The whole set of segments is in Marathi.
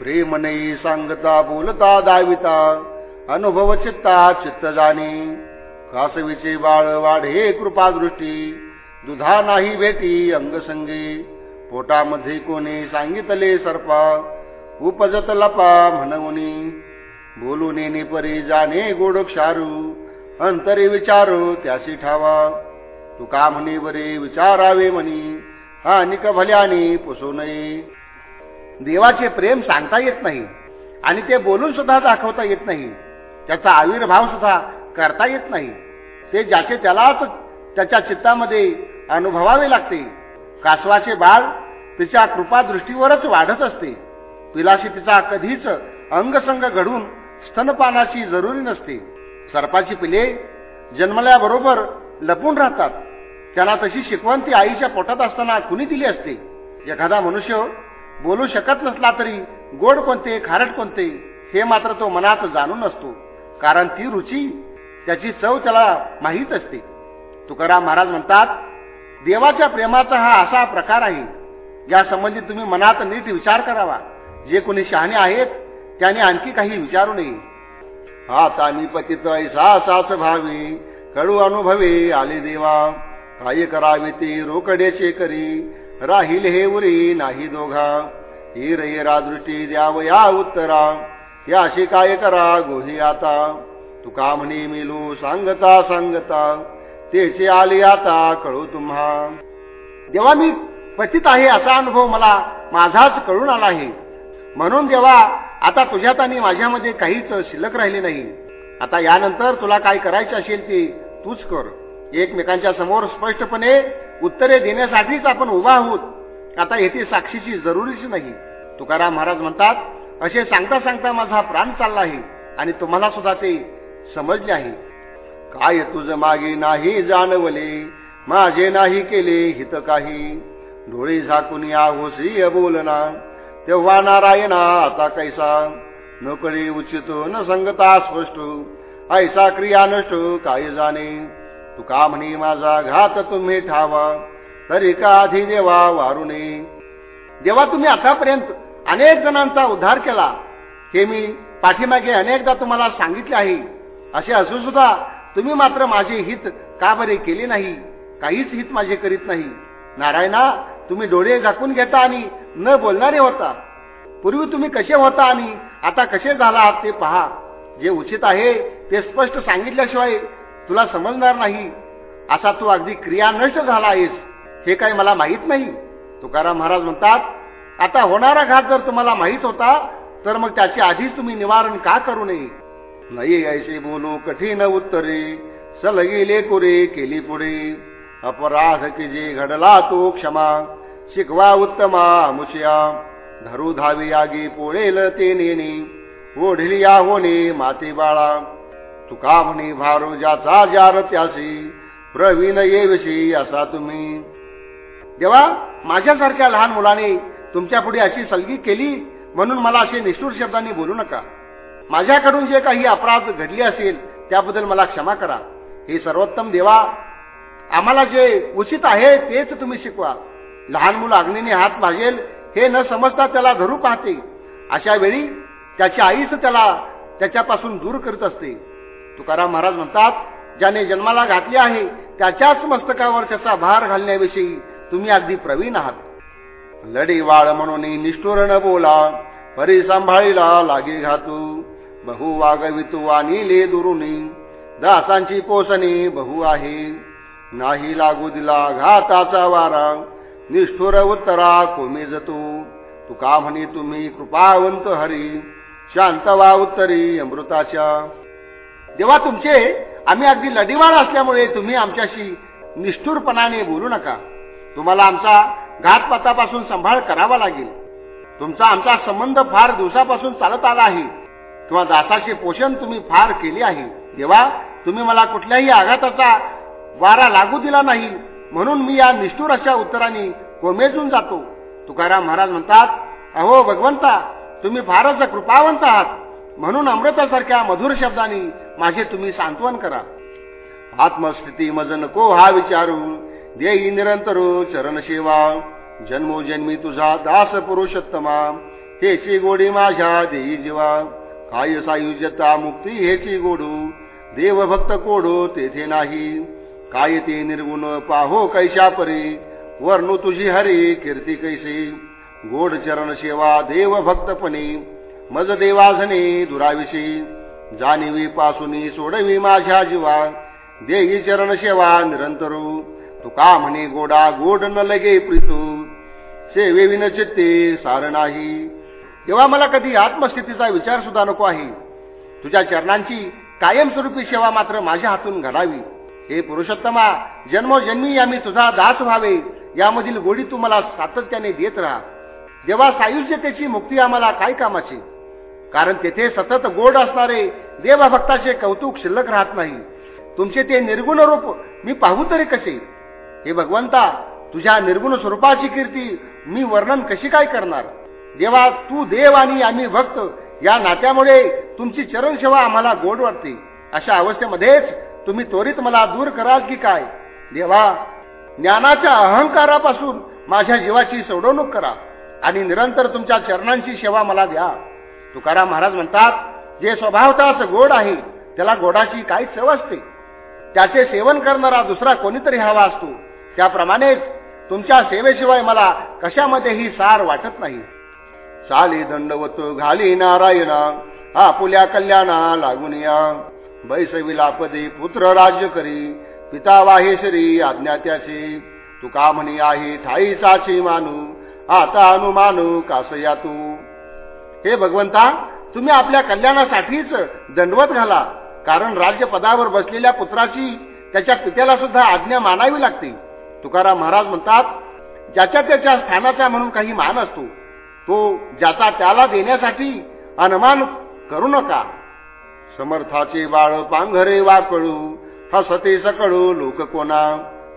प्रेम नाही सांगता बोलता दाविता. अनुभव चित्ता चित्त जाणी. कासवीचे बाळ वाढे कृपा दृष्टी दुधा नाही भेटी अंगसंगी. पोटामध्ये कोणी सांगितले सर्पा. उपजत लपा म्हणवनी बोलून येणे परी जाणे गोड क्षारू. अंतरी विचारू त्याशी ठावा. तुका म्हणे बरे विचारावे म्हणी. हा निक भल्याने पुसू नये. देवाचे प्रेम सांगता येत नाही आणि ते बोलून सुद्धा दाखवता येत नाही. त्याचा आविर्भाव सुद्धा करता येत नाही. ते ज्याचे त्यालाच त्याच्या चित्तामध्ये अनुभवावे लागते. कासवाचे बाळ तिच्या कृपादृष्टीवरच वाढत असते. पिलाशी तिचा कधीच अंगसंग घडून स्तनपानाची जरुरी नसते. सर्पाची पिले जन्मल्याबरोबर लपून राहतात. त्यांना तशी शिकवण ती आईच्या पोटात असताना कुणी दिली असते? एखादा मनुष्य बोलू शकत नसला तरी गोड कोणते खारट कोणते हे मात्र तो मनात जाणून असतो कारण ती रुची त्याची चव त्याला माहीत असते. तुकाराम महाराज म्हणतात देवाच्या प्रेमाचा हा असा प्रकार आहे यासंबंधी तुम्ही मनात नीट विचार करावा. जे कोणी शहाणे आहेत त्याने आणखी काही विचारू नये. आता मी पतित ऐसा सास भावी कडू अनुभवे आले देवा. काय करावे ते रोकड्याचे करी. राहील हे उरी नाही दोघा. ही रेरा दृष्टी द्याव या उत्तरा. याशी काय करा गोही आता. तुका म्हणे मिलू सांगता सांगता. तेचे आले आता कळू तुम्हा. जेव्हा मी पतित आहे असा अनुभव मला माझाच कळून आला आहे. म्हणून जेव्हा आता तुझ्यात आणि माझ्यामध्ये काहीच शिल्लक राहिले नाही. आता यानंतर तुला काय करायचे असेल ते तूच कर. एकमेकांच्या समोर स्पष्टपणे उत्तरे देण्यासाठीच आपण उभा आहोत. आता येथे साक्षीची जरुरीच नाही. तुकाराम महाराज म्हणतात असे सांगता सांगता माझा प्राण चालला आहे आणि तुम्हाला सुद्धा ते समजले आहे. काय तुझ मागे नाही जाणवले माझे नाही केले हित काही. डोळे झाकून या होसी बोलना तेव्हा नारायणा आता कैसा. न उचित न संगता स्पष्ट ऐसा क्रिया नष्ट काय जाणे. तुका म्हणे माझा घात तुम्ही ठावा. तरी का आधी देवा वारू नये जेव्हा तुम्ही आतापर्यंत अनेक जणांचा उद्धार केला. हे मी पाठीमागे अनेकदा तुम्हाला सांगितले आहे. असे असून सुद्धा तुम्ही मात्र माझे हित का बरे केले नाही? काहीच हित माझे करीत नाही. नारायणा तुम्ही डोळे झाकून घेता आणि न बोलणारे होता. पूर्वी तुम्ही कसे होता आणि आता कसे झाला आहात ते पहा. जे उचित आहे ते स्पष्ट सांगितल्याशिवाय तुला समजणार नाही. असा तू अगदी क्रिया नष्ट झाला आहेस. हे काही मला माहीत नाही. तुकाराम महाराज म्हणतात आता होणारा घात जर तुम्हाला माहीत होता तर मग त्याची आधीच तुम्ही निवारण का करू नये? नाही ऐसे बोलू कठीण उत्तरे सलगिले कुरे केली पुढे. अपराध की जे घडला तो क्षमा शिकवा उत्तमा मुशिया धरू धावी आगी पोळेल ते नेणे ओढली या होणे माते बाळा तुका म्हणे भारू ज्याचा जार त्याशी? प्रवीण येविषयी असा तुम्ही. देवा माझ्यासारख्या लहान मुलाने तुमच्यापुढे अशी सलगी केली म्हणून मला असे निष्ठूर शब्दांनी बोलू नका. माझ्याकडून जे काही अपराध घडले असेल त्याबद्दल मला क्षमा करा. हे सर्वोत्तम देवा आम्हाला जे उचित आहे तेच तुम्ही शिकवा. लहान मुलं अग्नीने हात भाजेल हे न समजता त्याला धरू पाहते. अशा वेळी त्याची आईच त्याला त्याच्यापासून दूर करत असते. तुकाराम महाराज म्हणतात ज्याने जन्माला घातले आहे त्याच्याच मस्तकावर त्याचा भार घालण्याविषयी तुम्ही अगदी प्रवीण आहात. लढी वाळ म्हणून निष्ठुर न बोला परी सांभाळीला लागे घातू. बहु वागवितू आणि ले दुरुनी दासांची पोसणी बहु आहे. नाही लागू दिला घाताचा वारा निष्ठुर उत्तरा कोमे जतो. तुका म्हणे तुम्ही कृपावंत हरी शांत वा उत्तरी अमृताच्या. जेव्हा तुमचे आम्ही अगदी लढीवाळ असल्यामुळे तुम्ही आमच्याशी निष्ठुरपणाने बोलू नका. तुम्हाला आमचा घातपातापासून सांभाळ करावा लागेल. तुमचा आमचा संबंध फार दिवसापासून चालत आला आहे. किंवा दासाचे पोषण तुम्ही फार केले आहे. जेव्हा तुम्ही मला कुठल्याही आघाताचा वारा लागू दिला नाही. म्हणून मी या निष्ठुर अशा उत्तराने कोमेजून जातो. तुकाराम महाराज म्हणतात अहो भगवंता तुम्ही फारच कृपावंत आहात. म्हणून अमृतासारख्या मधुर शब्दांनी माझे तुम्ही सांत्वन करा. आत्मस्थिती मज नको हा विचारू? देई निरंतर चरण सेवा. जन्मोजन्मी तुझा दास पुरुषोत्तमा. हेची गोडी माझ्या देई जीवा. काय सायुज्यता मुक्ती हेची गोडू? देव भक्त कोडो तेथे नाही. काय ते निर्गुण पाहो कैशा परी वर्णू तुझी हरी कीर्ती कैसी? गोड चरण सेवा देव भक्तपणी मज देवाझने दुराविषयी. जाणीवी पासून सोडवी माझ्या जीवा. देही चरण सेवा निरंतरू. तुका म्हणे गोडा गोड न लगे प्रीतू. सेवे विन चित्ते सार नाही. तेव्हा मला कधी आत्मस्थितीचा विचार सुद्धा नको आहे. तुझ्या चरणांची कायमस्वरूपी सेवा मात्र माझ्या हातून घडावी. हे पुरुषोत्तमा जन्मोजन्मी आम्ही तुझा दास व्हावे यामधील गोडी तू मला सातत्याने देत राहा. जेव्हा सायुज्यतेची मुक्ती आम्हाला काय कामाची? कारण तेथे सतत गोड असणारे देवभक्ताचे कौतुक शिल्लक राहत नाही. तुमचे ते निर्गुण रूप मी पाहू तरी कसे? हे भगवंता तुझ्या निर्गुण स्वरूपाची कीर्ती मी वर्णन कशी काय करणार? देवा तू देव आणि आम्ही भक्त या नात्यामुळे तुमची चरण सेवा आम्हाला गोड वाटते. अशा अवस्थेमध्येच तुम्ही त्वरित मला दूर कराल की काय? देवा ज्ञानाच्या अहंकारापासून माझ्या जीवाची सोडवणूक करा आणि निरंतर तुमच्या चरणांची सेवा मला द्या. तुकाराम महाराज म्हणतात जे स्वभावताच गोड आहे त्याला गोडाची काही चव असते? त्याचे सेवन करणारा दुसरा कोणीतरी हवा असतो. त्याप्रमाणेच तुमच्या सेवेशिवाय मला कशामध्येही सार वाटत नाही. चाली दंडवत घाली नारायणा आपुल्या कल्याणा लागून या. बैसविला पदे पुत्र राज्य करी पिता वाहेश्वरी आज्ञा त्याची. तुका म्हणी आहे ठाईचाची मानू आता अनुमानू कासया तू हे भगवंता तुम्ही आपल्या कल्याणासाठीच दंडवत घाला. कारण राज्यपदावर बसलेल्या पुत्राची त्याच्या पित्याला सुद्धा आज्ञा मानावी लागते. तुकाराम महाराज म्हणतात ज्याच्या त्याच्या स्थानाचा म्हणून काही मान असतो तो ज्याचा त्याला देण्यासाठी अनुमान करू नका. समर्थाचे बाळ पांघरे वाकळू हसते सकळू लोक कोणा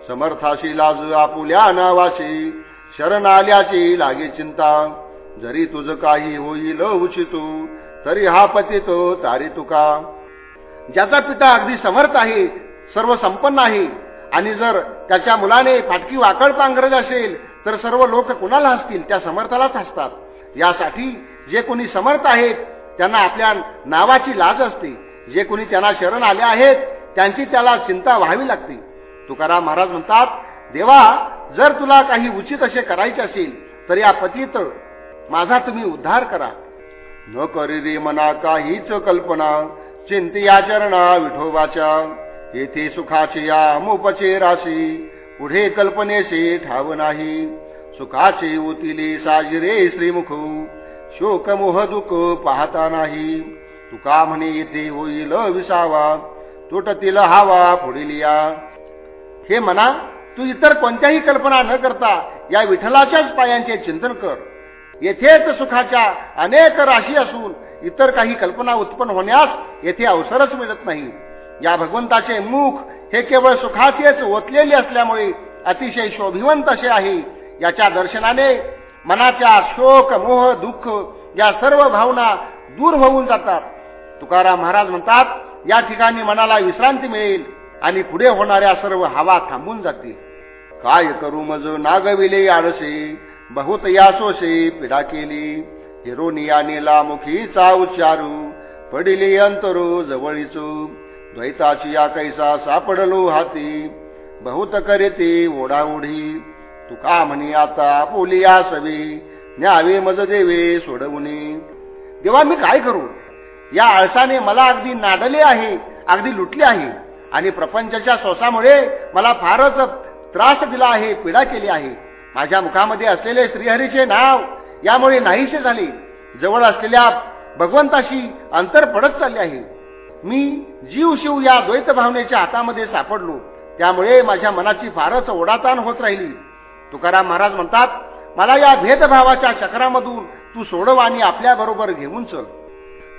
समर्थाशी लाज आपुल्या नावाशी शरण आल्याची लागे चिंता. जरी तुझ काही होईल उचितू तरी हा पतितो तारी तुका. ज्याचा पिता अगदी समर्थ आहे सर्व संपन्न आहे आणि जर त्याच्या मुलाने फाटकी वाकड पांघरत असेल तर सर्व लोक कुणाला हसतील? त्या समर्थालाच हसतात. यासाठी जे कोणी समर्थ आहेत त्यांना आपल्या नावाची लाज असते. जे कोणी त्यांना शरण आले आहेत त्यांची त्याला चिंता व्हावी लागते. तुकाराम महाराज म्हणतात देवा जर तुला काही उचित असे करायचे असेल तर या पतीत माझा तुम्ही उद्धार करा. न करी रे मना काहीच कल्पना चिंती आचरणा विठोबाच्या. येथे सुखाची या मोपचे राशी पुढे कल्पनेशी ठाव नाही. सुखाचे उतिले साजिरे श्रीमुख शोक मोह दुख पाहता नाही. तुका म्हणे येथे होईल विसावा तुटतील हावा पुढील या हे म्हणा तू इतर कोणत्याही कल्पना न करता या विठ्ठलाच्याच पायांचे चिंतन कर. येथेच सुखाच्या अनेक राशी असून इतर काही कल्पना उत्पन्न होण्यास येथे अवसरच मिळत नाही. या भगवंताचे मुख हे केवळ सुखाचेच ओतलेले असल्यामुळे अतिशय शोभिवंत असे आहे. याच्या दर्शनाने मनाच्या शोक मोह दुःख या सर्व भावना दूर होऊन जातात. तुकाराम महाराज म्हणतात या ठिकाणी मनाला विश्रांती मिळेल आणि पुढे होणाऱ्या सर्व हवा थांबून जातील. काय करू मज नागविले आळसे? बहुत यासोसे पिढा केली हिरोनियानेला मुखीचा उच्चारू पडिली अंतरू जवळीचू। द्वैताची या कैसा सापडलो हाती बहुत करीते ओढाओढी तुका म्हणी आता पोलिया सवी न्यावे मज देवे सोडवणी देवा मी काय करू? या आळसाने मला अगदी नाडले आहे अगदी लुटले आहे आणि प्रपंचाच्या सोसामुळे मला फारच त्रास दिला आहे पीडा केली आहे. माझ्या मुखामध्ये असलेले श्रीहरीचे नाव यामुळे नाहीसे झाले. जवळ असलेल्या भगवंताशी अंतर पडत चालले आहे. मी जीव शिव या द्वैत भावनेच्या हातामध्ये सापडलो. त्यामुळे माझ्या मनाची फारच ओढाताण होत राहिली. तुकाराम महाराज म्हणतात मला या भेदभावाच्या चक्रामधून तू सोडव आणि आपल्या बरोबर घेऊन चल.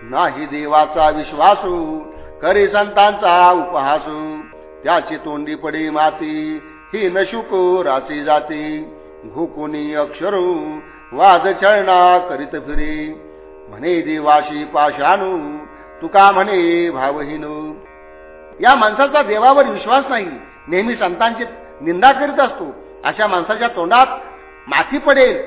नाही देवाचा विश्वासू करी संतांचा उपहासू. त्याची तोंडी पडी माती ही नशुको राची जाती. घुकुनी अक्षरू वाद चळना करीत फिरे. म्हणे देवाशी पाशानू तुका म्हणे भावहीनू. या माणसाचा देवावर विश्वास नाही. नेहमी संतांची निंदा करीत असतो. अशा माणसाच्या तोंडात माथी पडेल.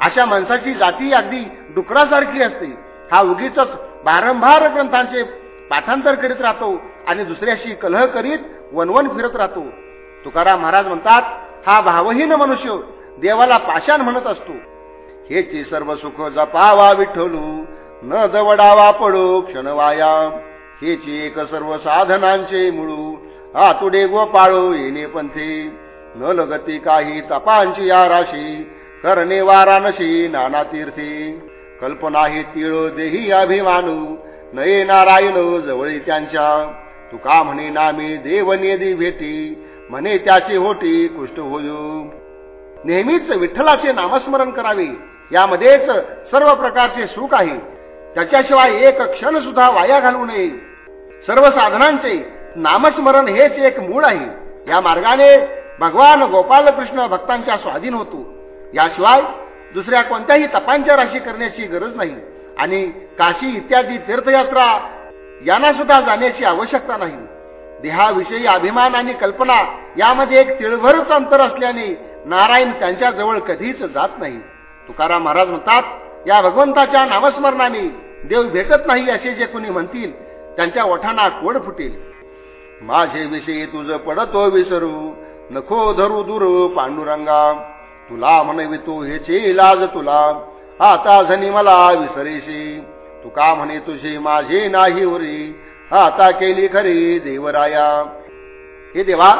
अशा माणसाची जाती अगदी डुकरासारखी असते. हा उगीच बारंभार ग्रंथांचे पाठांतर करीत राहतो आणि दुसऱ्याशी कलह करीत वनवन फिरत राहतो. तुकाराम महाराज म्हणतात हा भावहीन मनुष्य देवाला पाषाण म्हणत असतो. हेची सर्व सुख जपावा विठ्ठलू न दवडावा पडो क्षणवायाम हेची एक सर्व साधनांचे मुळू आतुडे गोपाळो येणे पंथे. न लगती काही तपांची या राशी करणे वाराणशी नाना तीर्थी. कल्पना ही तिळो देही अभिमानू नये नारायण जवळी त्यांच्या. तुका म्हणे नामी देवनेदी भेटी म्हणे त्याची होटी कुष्ट होयू. नेहमीच विठ्ठलाचे नामस्मरण करावे. यामध्येच सर्व प्रकारचे सुख आहे. त्याच्याशिवाय एक क्षण सुद्धा वाया घालू नये. सर्व साधनांचे नामस्मरण हेच एक मूळ आहे. या मार्गाने भगवान गोपालकृष्ण भक्तांच्या स्वाधीन होतो. याशिवाय दुसऱ्या कोणत्याही तपांच्या राशी करण्याची गरज नाही. आणि काशी इत्यादी तीर्थयात्रा यांना सुद्धा जाण्याची आवश्यकता नाही. देहाविषयी अभिमान आणि कल्पना यामध्ये एक तिळभरच अंतर असल्याने नारायण त्यांच्याजवळ कधीच जात नाही. तुकाराम महाराज म्हणतात या भगवंताच्या नामस्मरणाने देव भेटत नाही असे जे कोणी म्हणतील त्यांच्या ओठांना कोड फुटेल. माझे विषयी तुझ पडतो विसरू नखो धरू दूर पांडुरंगा. तुला म्हणवितो हेचे इलाज तुला आता झनी मला विसरेशी. तू का म्हणे तुझे माझे नाही उरी आता केली खरी देवराया. हे देवा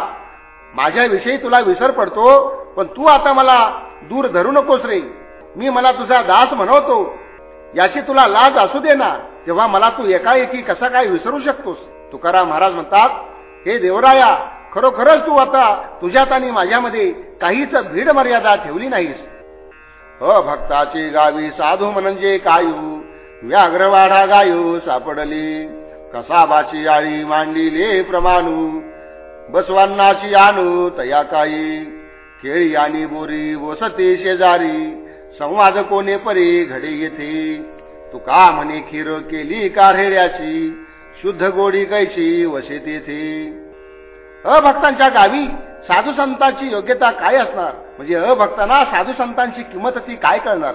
माझ्याविषयी तुला विसर पडतो पण तू आता मला दूर धरू नकोस रे. मी मला तुझा दास म्हणवतो. याची तुला लाज असू दे ना. तेव्हा मला तू एकाएकी कसा काय विसरू शकतोस? तुकाराम महाराज म्हणतात हे देवराया खरोखरच तू आता तुझ्यात आणि माझ्यामध्ये काहीच भीड मर्यादा ठेवली नाहीस. अभक्ताची गावी साधू म्हणजे कायू? व्याघ्रवाढा गायू सापडली. कसाबाची आळी मांडली प्रमाणू? बसवांनाची आणू तया काही. केळी आणि बोरी वसते शेजारी. संवाद कोणे परी घडे येथे तू का म्हणे खीर केली कारेड्याची शुद्ध गोडी कैची वसे तेथे. अभक्तांच्या गावी साधू संतांची योग्यता काय असणार? म्हणजे अभक्तांना साधू संतांची किंमत ती काय करणार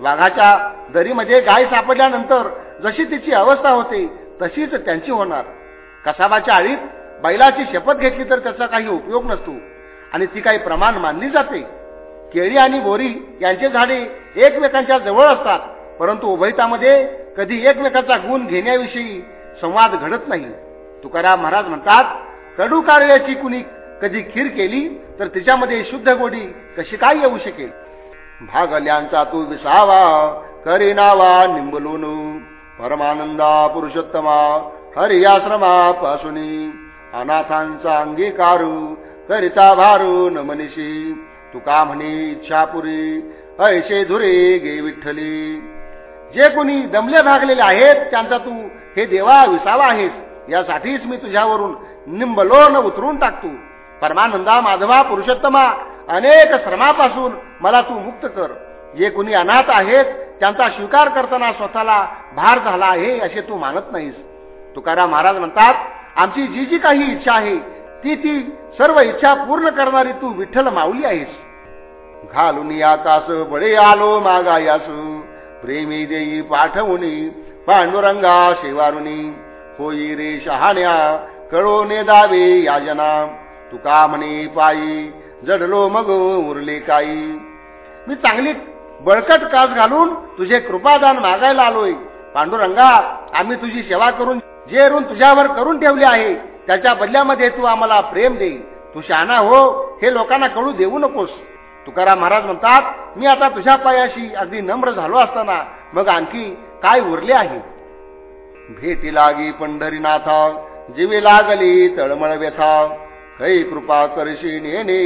वाघाच्या दरीमध्ये गाय सापडल्यानंतर जशी तिची अवस्था होते तशीच त्यांची होणार. कसाबाच्या आळीत बैलाची शपथ घेतली तर त्याचा काही उपयोग नसतो. आणि ती काही प्रमाण मानली जाते. केळी आणि बोरी यांचे झाडे एकमेकांच्या जवळ असतात परंतु उभयतामध्ये कधी एकमेकाचा गुण घेण्याविषयी संवाद घडत नाही. तुकाराम महाराज म्हणतात कडू कारल्याची कुणी कधी खीर केली तर तिच्यामध्ये शुद्ध गोडी कशी काय येऊ शकेल? भागल्यांचा तू विसावा करीनावा निंबलून परमानंदा पुरुषोत्तमा हरियाश्रमा पासुनी अनाथांचा अंगीकारू करिता भारू मनीषी. तुका म्हणे इच्छापुरी ऐशे धुरे गे विठ्ठली. जे कोणी दमले भागलेले आहेत त्यांचा तू हे देवा विसावा आहेस. यासाठीच मी तुझ्यावरून निंबलोन उतरून टाकतो. परमानंदा माधवा पुरुषोत्तमा अनेक श्रमापासून मला तू मुक्त कर. जे कुणी अनाथ आहेत त्यांचा स्वीकार करताना स्वतःला भार झाला आहे असे तू मानत नाहीस. तुकाराम महाराज म्हणतात आमची जी जी काही इच्छा आहे ती ती सर्व इच्छा पूर्ण करणारी तू विठ्ठल माऊली आहेस. घालून आकाश बळे आलो मागायास प्रेमी देई पाठवुनी पांडुरंगा शेवारुनी. होई रे शहाण्या कळो ने दावे याजना. तुका म्हणे पायी जडलो मग उरले काही. मी चांगली बळकट कास घालून तुझे कृपादान मागायला आलोय. पांडुरंगा आम्ही तुझी सेवा करून जे ऋण तुझ्यावर करून ठेवले आहे त्याच्या बदल्यामध्ये तू आम्हाला प्रेम दे. तू शहाणा हो हे लोकांना कळू देऊ नकोस. तुकाराम महाराज म्हणतात मी आता तुझ्या पायाशी अगदी नम्र झालो असताना मग आणखी काय उरले आहे? भेटी लागी पंढरीनाथा जीवे लागली तळमळ व्यथा. कै कृपा करशी नेणे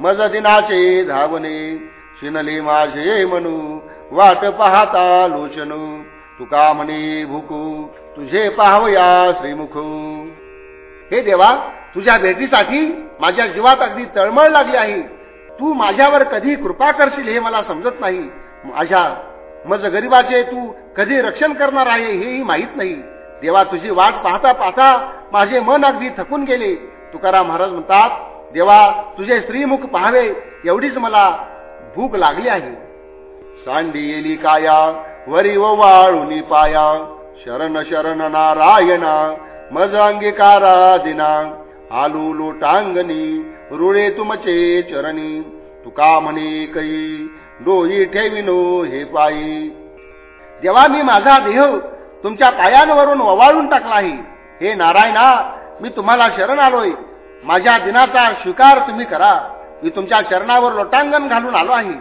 मज दिनाचे धावणे. शिनले माझे मनू वाट पाहता लोचनू. तुका म्हणे भुकू तुझे पाहवया श्रीमुख. हे देवा तुझ्या भेटीसाठी माझ्या जीवात अगदी तळमळ लागली आहे. तू माझ्यावर कधी कृपा करशील हे मला समजत नाही. माझ्या मज गरीबाचे तू कधी रक्षण करणार आहे हेही माहीत नाही. देवा तुझी वाट पाहता पाहता माझे मन अगदी थकून गेले. तुकाराम महाराज म्हणतात देवा तुझे श्रीमुख पाहावे एवढीच मला भूक लागली आहे. सांडी येली काया वरी व वाळुनी पाया. शरण शरण नारायणा मज अंगीकारा दिना आलू लोटांगणी रुळे तुमचे चरणी. तुका म्हणे कई डोई ठेविनो हे पायी. जेव्हा मी माझा देह तुमच्या पायांवरून ववाळून टाकला आहे. हे नारायणा मी तुम्हाला शरण आलोय. माझ्या दिनाचा स्वीकार तुम्ही करा. मी तुमच्या चरणावर लोटांगण घालून आलो आहे.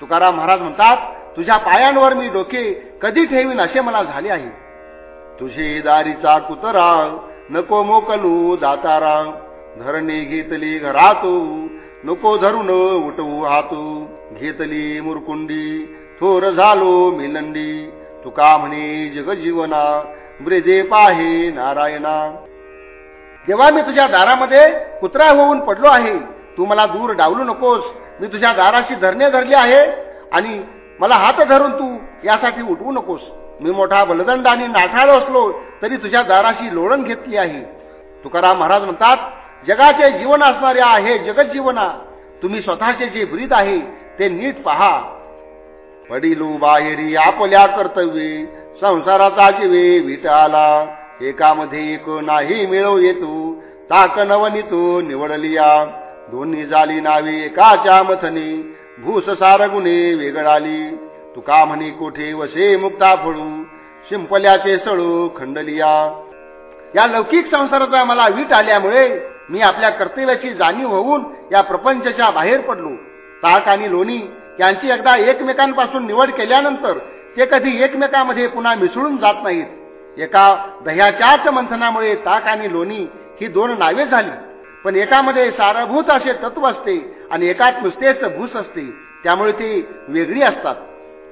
तुकाराम महाराज म्हणतात तुझ्या पायांवर मी डोके कधी ठेवीन असे मला झाले आहे. तुझे दारीचा कुतरा नको मोकलू दातारा धरणे घेतली घरातू नको धरून उठवू हातू. घेतली मुरकुंडी थोर झालो मिलंडी. तुका म्हणे जगजीवना ब्रेदे पाहे नारायणा. जेव्हा मी तुझ्या दारामध्ये कुत्रा होऊन पडलो आहे तू मला दूर डावलू नकोस. मी तुझ्या दाराशी धरणे धरली आहे आणि मला हात धरून तू यासाठी उठवू नकोस. मी मोठा बलदंड आणि नाठाळ असलो तरी तुझ्या दाराशी लोळण घेतली आहे. तुकाराम महाराज म्हणतात जगाचे जीवन असणारे आहे जगत जीवना तुम्ही स्वतःचे जे ब्रीद आहे ते नीट पहा. पडिलू बाहेरी आपल्या कर्तव्ये संसाराचा जीवे विटाला एकामध्ये एक नाही मिळव येतो ताक नवनी तू निवडलिया दोन्ही झाली नावे एकाच्या मथनी भूससार गुणे वेगळाली. तुका म्हणे कोठे वसे मुक्ता फळू शिंपल्याचे सळू खंडलिया. या लौकिक संसाराचा मला वीट आल्यामुळे मी आपल्या कर्तव्याची जाणीव होऊन या प्रपंचच्या बाहेर पडलो. ताक आणि लोणी यांची एकदा एकमेकांपासून निवड केल्यानंतर ते कधी एकमेकांमध्ये पुन्हा मिसळून जात नाहीत. एका दह्याच्याच मंथनामुळे ताक आणि लोणी ही दोन नावे झाली. पण एकामध्ये सारभूत असे तत्व असते आणि एकात नुसतेच भूस असते. त्यामुळे ती वेगळी असतात.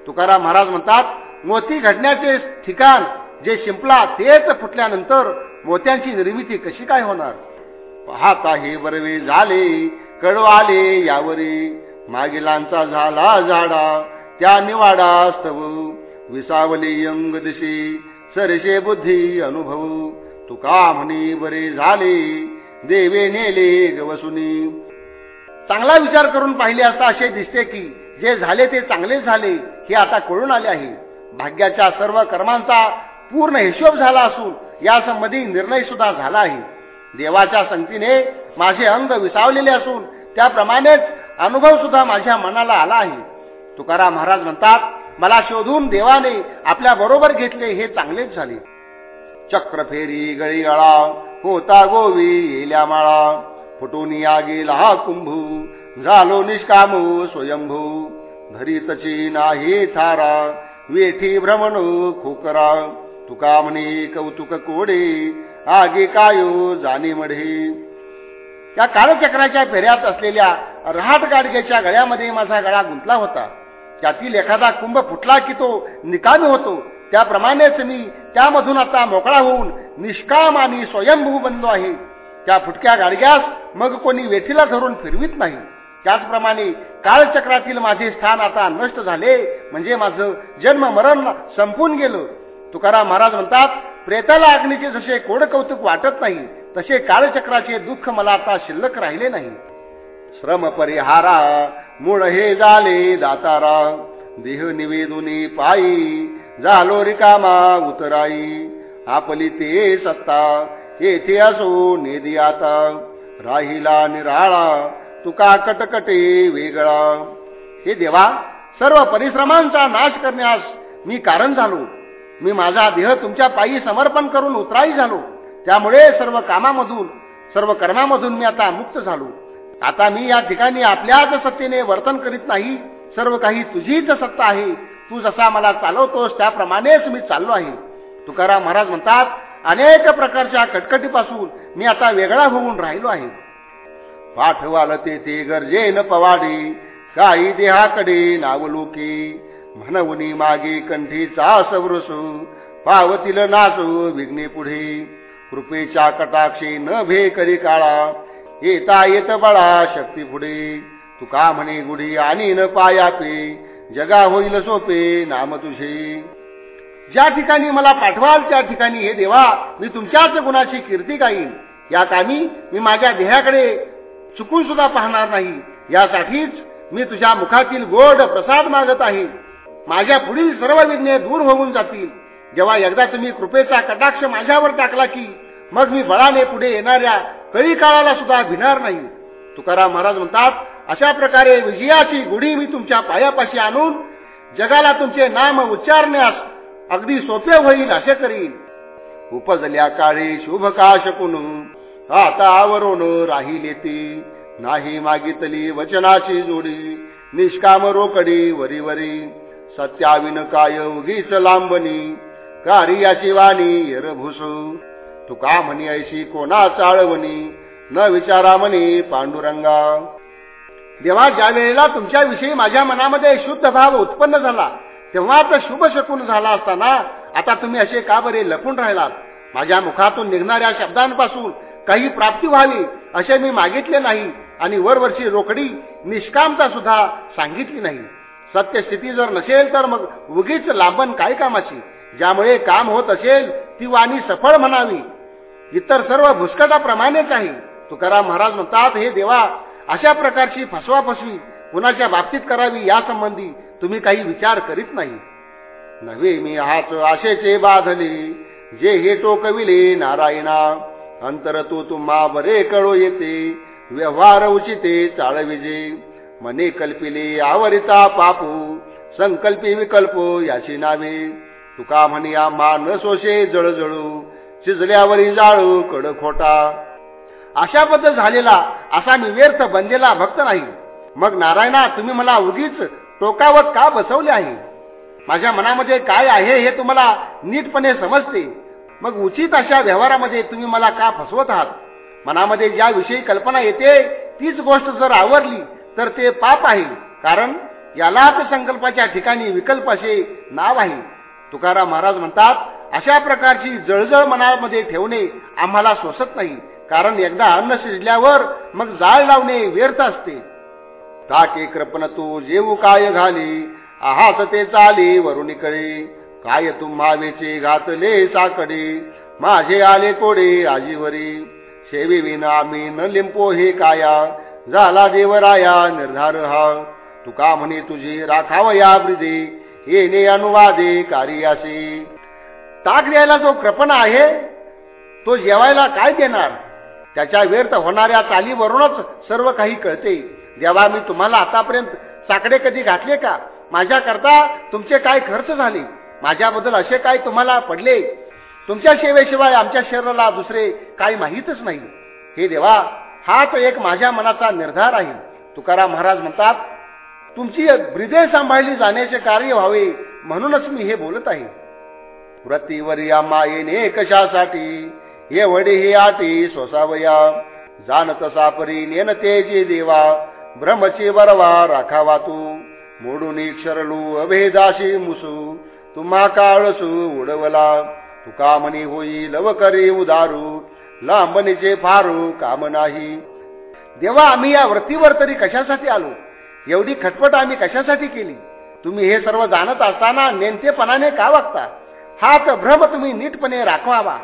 तुकाराम महाराज म्हणतात मोती घडण्याचे ठिकाण जे शिंपला तेच फुटल्यानंतर मोत्यांची निर्मिती कशी काय होणार? पाहता हे बरवे झाले कडव आले यावरी. मागिलांचा झाला झाडा त्या निवाडा स्तव विसावली अंग दिशी सरशे बुद्धी अनुभव. तुका म्हणे बरे झाले देवे नेले गवसुनी. चांगला विचार करून पाहिले असता असे दिसते की जे झाले ते चांगले झाले हे आता कळून आले आहे. भाग्याच्या सर्व कर्मांचा पूर्ण हिशोब झाला असून यासंबंधी निर्णय सुद्धा झाला आहे. देवाच्या संगतीने माझे अंग विसावलेले असून त्याप्रमाणेच अनुभव सुद्धा माझ्या मनाला आला आहे. तुकाराम महाराज म्हणतात मला शोधून देवाने आपल्या बरोबर घेतले हे चांगलेच झाले. चक्र फेरी गळी गळा होता गोवी येल्या माळा. फुटून या गेला हा कुंभू. झालो निष्काम स्वयंभू. धरीतची नाही थारा. वेठी भ्रमण खोकरा. तुका म्हणे कौतुक कोडे. आगे कायो जाणे मढे. या काळचक्राच्या फेऱ्यात असलेल्या रहाट गाडग्याच्या गळ्यामध्ये माझा गळा गुंतला होता. त्यातील एखादा कुंभ फुटला की तो निकामी होतो. त्याप्रमाणेच मी त्यामधून आता मोकळा होऊन निष्काम आणि स्वयंभू बनलो आहे. त्या फुटक्या गाडग्यास मग कोणी वेठीला धरून फिरवित नाही. त्याचप्रमाणे काळचक्रातील माझे स्थान आता नष्ट झाले म्हणजे माझं जन्म मरण संपून गेलं. तुकाराम महाराज म्हणतात प्रेताला अग्नीचे जसे कोड कौतुक वाटत नाही तसे काळचक्राचे दुःख मला आता शिल्लक राहिले नाही. श्रम परिहारा मूळ हे झाले दातारा देह निवेदुनी पायी झालो रिकामा उतराई. आपली ते सत्ता येथे असो नेदी आता. राहिला निराळा तुका कटकटे वेगळा. हे देवा सर्व परिश्रमांचा नाश करण्यास मी कारण झालो. मी माझा देह तुमच्या पायी समर्पण करून उतराई झालो. त्यामुळे सर्व कामामधून सर्व कर्मामधून मी आता मुक्त झालो. आता मी या ठिकाणी आपल्याच सत्तेने वर्तन करीत नाही. सर्व काही तुझीच सत्ता आहे. तू जसा मला चालवतोस त्याप्रमाणेच मी चाललो आहे. तुकाराम महाराज म्हणतात अनेक प्रकारच्या कटकटीपासून मी आता वेगळा होऊन राहिलो आहे. पाठवाल ते ते गरजेन पवाडी काही देहाकडे नावलोके. म्हणवनी मागे कंठीचा सवरसू पावतील नाचू विघ्ने पुढे. कृपेच्या कटाक्षे न भे करी काळा येता येत बळा शक्ती पुढे. तुका म्हणे गुढी आणि न पायापे जगा होईल सोपे नाम तुझे. ज्या ठिकाणी मला पाठवाल त्या ठिकाणी हे देवा मी तुमच्याच गुणाची कीर्ती गाईन. या कामी मी माझ्या देहाकडे चुकून सुद्धा पाहणार नाही. यासाठीच मी तुझ्या मुखातील गोड प्रसाद मागत आहे. माझ्या पुढील सर्व विघ्ने दूर होऊन जातील. जेव्हा एकदा तुम्ही कृपेचा कटाक्ष माझ्यावर टाकला की मग मी बळाने पुढे येणाऱ्या कळी काळाला सुद्धा भिणार नाही. तुकाराम महाराज म्हणतात अशा प्रकारे विजयाची गुढी मी तुमच्या पायापाशी आणून जगाला तुमचे नाम उच्चारण्यास अगदी सोपे होईल असे करीन. उपजल्या काळी शुभकाश कुणू शकून आता आवरून राहिले ती. नाही मागितली वचनाची जोडी निष्काम रोकडी वरी वरी सत्याविन काय उगीच लांबनी कार्याची वाणी येरभूस. तुका म्हणी ऐशी कोणा चाळवणी न विचारा म्हणी पांडुरंगा. जेव्हा ज्या वेळेला तुमच्याविषयी माझ्या मनामध्ये शुद्ध भाव उत्पन्न झाला तेव्हा तर शुभ शकून झाला असताना आता तुम्ही असे का बरे लपून राहिलात? माझ्या मुखातून निघणाऱ्या शब्दांपासून काही प्राप्ती व्हावी असे मी मागितले नाही आणि वरवरची रोकडी निष्कामता सुद्धा सांगितली नाही. सत्यस्थिती जर नसेल तर मग उगीच लांबन काय कामाची? ज्यामुळे काम होत असेल ती वाणी सफळ म्हणावी. इतर सर्व भुसकटाप्रमाणेच आहे. तुकाराम महाराज म्हणतात हे देवा अशा प्रकारची फसवाफसवी कुणाच्या बाबतीत करावी यासंबंधी तुम्ही काही विचार करीत नाही. नव्हे मी हाच आशेचे बाधले जे हे टोकविले नारायणा. अंतर तो तुम्हा बरे कळो येते व्यवहार उचिते चाळविजे. मने कल्पिले आवरिता पापू संकल्पी विकल्प याची नावे. तुका म्हणिया मान न सोशे जळजळू शिजल्यावरी जाळू कड खोटा अशा बद्दल झालेला असा मी व्यर्थ बनलेला भक्त नाही. मग नारायणा तुम्ही मला उगीच टोकावत का बसवले आहे? माझ्या मनामध्ये काय आहे हे तुम्हाला नीटपणे समजते. मग उचित अशा व्यवहारामध्ये तुम्ही मला का फसवत आहात? मनामध्ये ज्या विषयी कल्पना येते तीच गोष्ट जर आवरली तर ते पाप आहे. कारण यालाच संकल्पाच्या ठिकाणी विकल्प असे नाव आहे. तुकाराम महाराज म्हणतात अशा प्रकारची जळजळ मनामध्ये ठेवणे आम्हाला सोसत नाही कारण एकदा अन्न शिजल्यावर मग जाळ लावणे व्यर्थ असते. ताके कृपण तू जेऊ काय घाली आहात ते चाले वरुणीकडे काय तुम्हावेचे घातले साकडे माझे आले कोडे आजीवरी. शेवी विना आम्ही न लिंपो हे काया झाला देवराया निर्धार हा. तुका म्हणे तुझी राखाव या ब्रिदे येणे अनुवादे कार्याशी ताक द्यायला जो कृपण आहे तो जेवायला काय देणार? त्याच्या व्यर्थ होणाऱ्या चालीवरूनच सर्व काही कळते. जेव्हा मी तुम्हाला आतापर्यंत साकडे कधी घातले का? माझ्याकरता तुमचे काय खर्च झाले? माझ्याबद्दल असे काय तुम्हाला पडले? तुमच्या सेवेशिवाय आमच्या शरीराला दुसरे काही माहीतच नाही. हे देवा हाच एक माझ्या मनाचा निर्धार आहे. तुकाराम महाराज म्हणतात तुमची हृदय सांभाळली जाण्याचे कार्य व्हावे म्हणूनच मी हे बोलत आहे. व्रतीवर या मायेने कशासाठी? हे वडे हे आटी सोसावया. जाणत सापरी नेन तेजे देवा. भ्रमची बरवा राखावा तू. मोडून क्षरलू अभेदाशी मुसू. तुम्हा काळसू उडवला. तुका म्हणी होई लवकरी उदारू. लांबणीचे फारू काम नाही. देवा आम्ही या व्रतीवर तरी कशासाठी आलो? एवढी खटपट आम्ही कशासाठी केली? तुम्ही हे सर्व जाणत असताना नेमकेपणाने का वागता? हाच भ्रम तुम्ही नीटपणे राखवावा.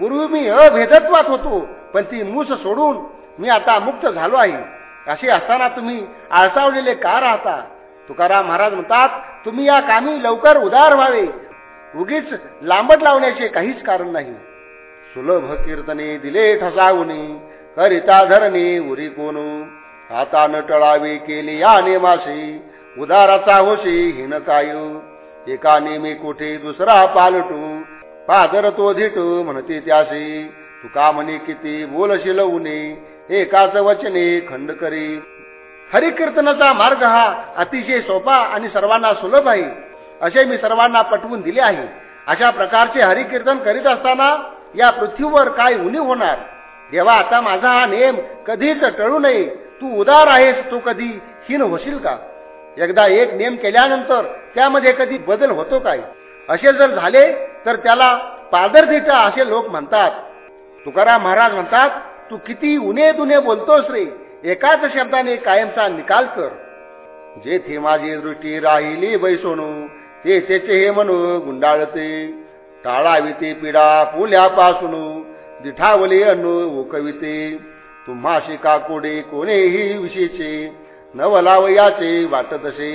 पूर्वी मी अभेदत्वात होतो पण ती मूस सोडून मी आता मुक्त झालो आहे. असे असताना तुम्ही आळसावलेले का राहता? तुकाराम महाराज म्हणतात तुम्ही या कामी लवकर उदार व्हावे. उगीच लांबट लावण्याचे काहीच कारण नाही. सुलभ कीर्तने दिले ठसावणे करिता धरणे उरी कोणू. आता न केली या नेमाशी उदाराचा होशी हिनकायू एका नेमी कोठे दुसरा पालटू. पादर तो धिटू म्हणते त्याशी. तुका म्हणे किती बोलशील उने. एकाच वचने खंड करी. हरिकीर्तनाचा मार्ग हा अतिशय सोपा आणि सर्वांना सुलभ आहे. असे मी सर्वांना पटवून दिले आहे. अशा प्रकारचे हरिकीर्तन करीत असताना या पृथ्वीवर काय उणी होणार? देवा आता माझा हा नेम कधीच टळू नये. तू उदार आहेस तू कधी हीन होशील का? एकदा एक नेम केल्यानंतर त्यामध्ये कधी बदल होतो काय? असे जर झाले तर त्याला पादरदेटा असे लोक म्हणतात. तुकाराम महाराज म्हणतात तू किती उने दुने बोलतोस रे एकाच शब्दाने कायमचा निकाल कर. जेथे माझी दृष्टी राहिली बैसोनू ते त्याचे हे म्हणू गुंडाळते. टाळावी ते पिढा पुल्यापासून दिठावले अनु ओकविते. तुम्हाशी काकुडे कोडे कोणेही विषयीचे नवलावयाचे वाटत असे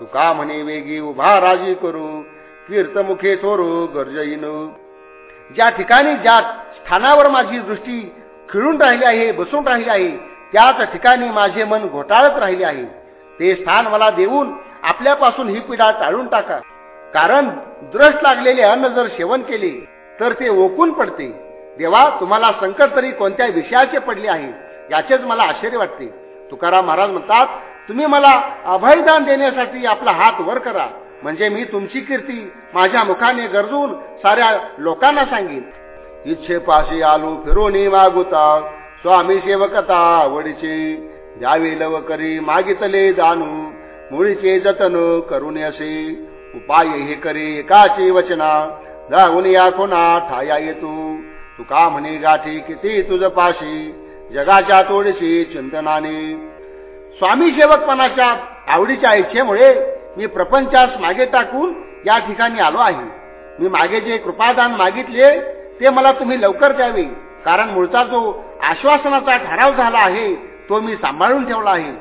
तुका म्हणे वेगी उभा राजी करू? कीर्तमुखे थोरू गरजईन ज्या ठिकाणी ज्या स्थानावर माझी दृष्टी खिळून राहिली आहे बसून राहिली आहे त्याच ठिकाणी माझे मन घोटाळत राहिले आहे. ते स्थान मला देऊन आपल्यापासून ही पिढा टाळून टाका. कारण द्रष्ट लागलेले अन्न जर सेवन केले तर ते ओकून पडते. देवा तुम्हाला संकट तरी कोणत्या विषयाचे पडले आहे याचेच मला आश्चर्य वाटते. तुकाराम महाराज म्हणतात तुम्ही मला अभयदान देण्यासाठी आपला हात वर करा. म्हणजे मी तुमची कीर्ती माझ्या मुखाने गरजून साऱ्या लोकांना सांगेन. इच्छे पाशी आलो फिरोनी मागुता स्वामी सेवकता आवडीचे. द्यावे लव करी मागितले जाणू. मुळीचे जतन करून असे. उपाय हे करे एकाचे वचना. जाऊन या कोणा ठाया येतो. तुका म्हणे गाठी किती तुझ पाशी? जगाच्या तोडशी चिंतनाने. स्वामी सेवकपणाच्या आवडीच्या इच्छेमुळे मी प्रपंचास मागे टाकून या ठिकाणी आलो आहे. मी मागे जे कृपादान मागितले ते मला तुम्ही लवकर द्यावे. कारण मूळचा जो आश्वासनाचा ठराव झाला आहे तो मी सांभाळून ठेवला आहे.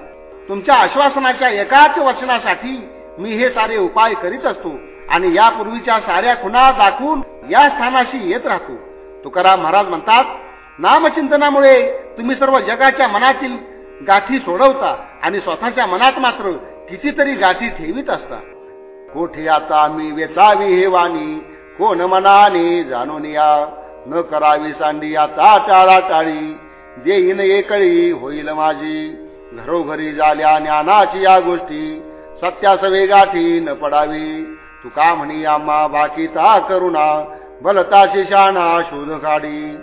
तुमच्या आश्वासनाच्या एकाच वचनासाठी मी हे सारे उपाय करीत असतो आणि यापूर्वीच्या साऱ्या खुणा दाखवून या स्थानाशी येत राहतो. तुकाराम महाराज म्हणतात नामचिंतनामुळे तुम्ही सर्व जगाच्या मनातील गाठी सोडवता आणि स्वतःच्या मनात मात्र कितीतरी गाठी ठेवीत असता. कोठे आता मी वेचावी हे वाणी? कोण मनाने जाणून या? न करावी सांडी आता टाळा टाळी देईन एकळी होईल माझी. घरोघरी झाल्या ज्ञानाची या गोष्टी. सत्यासवे गाठी न पडावी. तुका म्हणी आम्हा बाकी ता करुणा. बलताची शाणा शोध काढी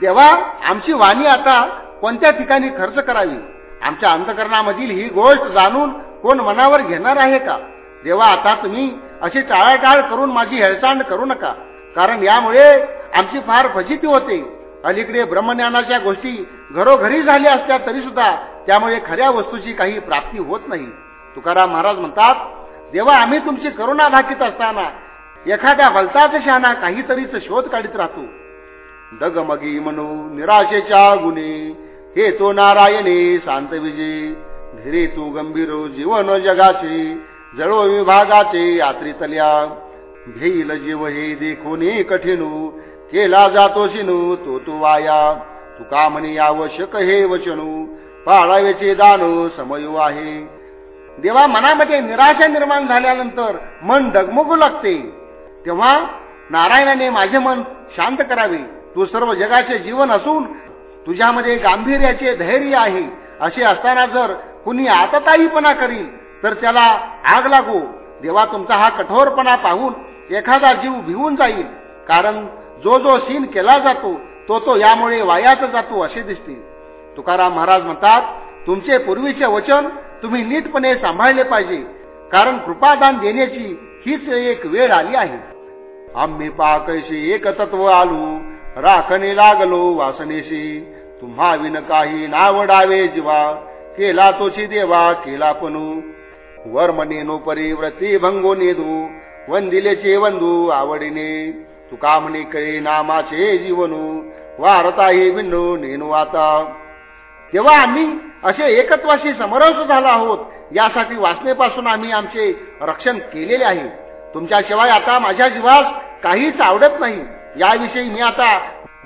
देवा आमची वाणी आता कोणत्या ठिकाणी खर्च करावी? आमच्या अंतकरणामधील ही गोष्ट जाणून कोण मनावर घेणार आहे का? देवा आता तुम्ही अशी टाळाटाळ करून माझी हेळसांड करू नका. कारण यामुळे आमची फार फजिती होते. अलीकडे ब्रह्मज्ञानाच्या गोष्टी घरोघरी झाल्या असल्या तरी सुद्धा त्यामुळे खऱ्या वस्तूची काही प्राप्ती होत नाही. तुकाराम महाराज म्हणतात देवा आम्ही तुमची करुणा भाकीत असताना एखाद्या भलताच शहाणा काहीतरीच शोध काढीत राहतो. डगमगी म्हणू निराशेच्या गुणे हे तो नारायणे शांत विजे धीरे तू गंभीर जीवन जगाचे जळो विभागाचे यात्रितल्या घेईल जीव हे देखोने कठीणू केला जातो शिनू तो तू वाया. तुका म्हणे आवश्यक हे वचनू पाळावेचे दान समयू आहे. देवा मनामध्ये निराशा निर्माण झाल्यानंतर मन डगमगू लागते. तेव्हा नारायणाने माझे मन शांत करावे. तू सर्व जगाचे जीवन असून तुझ्यामध्ये गांभीर्याचे धैर्य आहे. असे असताना जर कुणी आतताईपणा करील तर त्याला आग लागू. देवा तुमचा हा कठोरपणा पाहून एखादा जीव भिवून जाईल. कारण जो जो सीन केला जातो तो तो यामुळे वायात जातो असे दिसते. तुकाराम महाराज म्हणतात तुमचे पूर्वीचे वचन तुम्ही नीटपणे सांभाळले पाहिजे. कारण कृपादान देण्याची हीच एक वेळ आली आहे. आम्ही पाकैशी एक तत्व आलू. राखणे लागलो वासनेशी. तुम्हा विन काही नावडावे जीवा. केला तोची देवा केला पणू. वर्मनेनो परिव्रती भंगो नेदू वंदिलेचे वंदू आवडीने. तुका म्हणे कळे नामाचे जीवनू. वारताही विनू नेनू आता. तेव्हा आम्ही असे एकत्वाशी समरस झाला आहोत. यासाठी वाचनेपासून आम्ही आमचे रक्षण केलेले आहे. तुमच्याशिवाय आता माझ्या जीवास काहीच आवडत नाही. याविषयी मी आता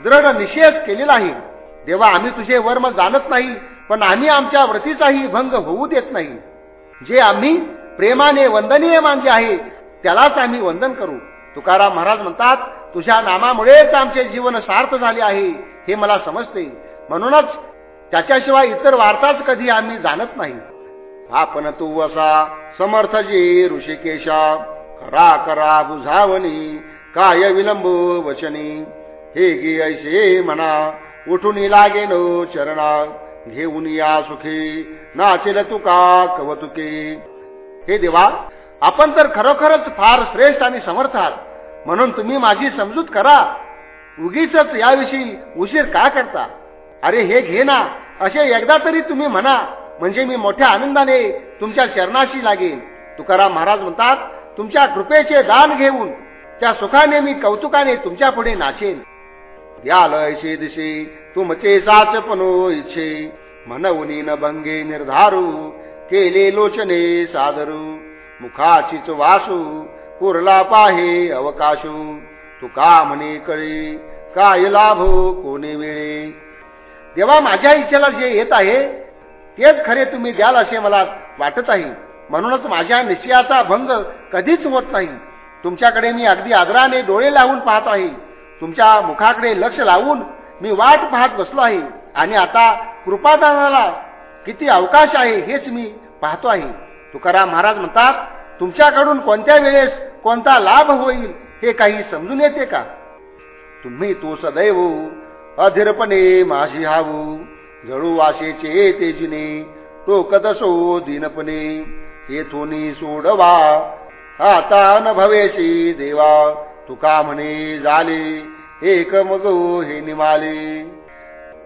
दृढ निषेध केलेला आहे. देवा आम्ही तुझे वर्म जाणत नाही पण आम्ही आमच्या व्रतीचाही भंग होऊ देत नाही. जे आम्ही प्रेमाने वंदनीय मानले आहे त्यालाच आम्ही वंदन करू. तुकाराम महाराज म्हणतात तुझ्या नामामुळेच आमचे जीवन सार्थ झाले आहे. हे मला समजते. म्हणूनच त्याच्याशिवाय इतर वार्ताच कधी आम्ही जाणत नाही. आपण तू असा समर्थ जे ऋषिकेशा करा करा बुझावणी काय विलंब वचनी? हे गे ऐसे म्हणा उठून लागेन चरणा घेऊन या सुखी नाचेल तुका कवतुके. हे देवा आपण तर खरोखरच फार श्रेष्ठ आणि समर्थ आहात. म्हणून तुम्ही माझी समजूत करा. उगीच याविषयी उशीर का करता? अरे हे घे ना असे एकदा तरी तुम्ही म्हणा म्हणजे मी मोठ्या आनंदाने तुमच्या चरणाशी लागेन. तुकाराम महाराज म्हणतात तुमच्या कृपेचे दान घेऊन त्या सुखाने मी कौतुकाने तुमच्यापुढे नाचेन. यालयशे दिशे तुमचे साचपणो इच्छे म्हणून न भंगे निर्धारू केले लोचने सादरू मुखाचीच वासू पुरला पाहे अवकाशू. तुका म्हणे कळी काय लाभ हो कोणी वेळे देवा माझ्या इच्छेला जे येत आहे तेच खरे तुम्ही द्याल असे मला वाटत आहे. म्हणूनच माझ्या निश्चयाचा भंग कधीच होत नाही. तुमच्याकडे मी अगदी आदराने डोळे लावून पाहत आहे. तुमच्या मुखाकडे लक्ष लावून मी वाट पाहत बसलो आहे. आणि आता कृपादानाला किती अवकाश आहे हेच मी पाहतो आहे. तुकाराम महाराज म्हणतात तुमच्याकडून कोणत्या वेळेस कोणता लाभ होईल हे काही समजून येते का? तुम्ही तो सदैव अधीरपणे माझी हावू. जळू वाशेचे तेजिने तो कदसो दिनपणे. येथून सोडवा. आता न भवेशी देवा. तुका म्हणे झाले एक मग हे निमाले.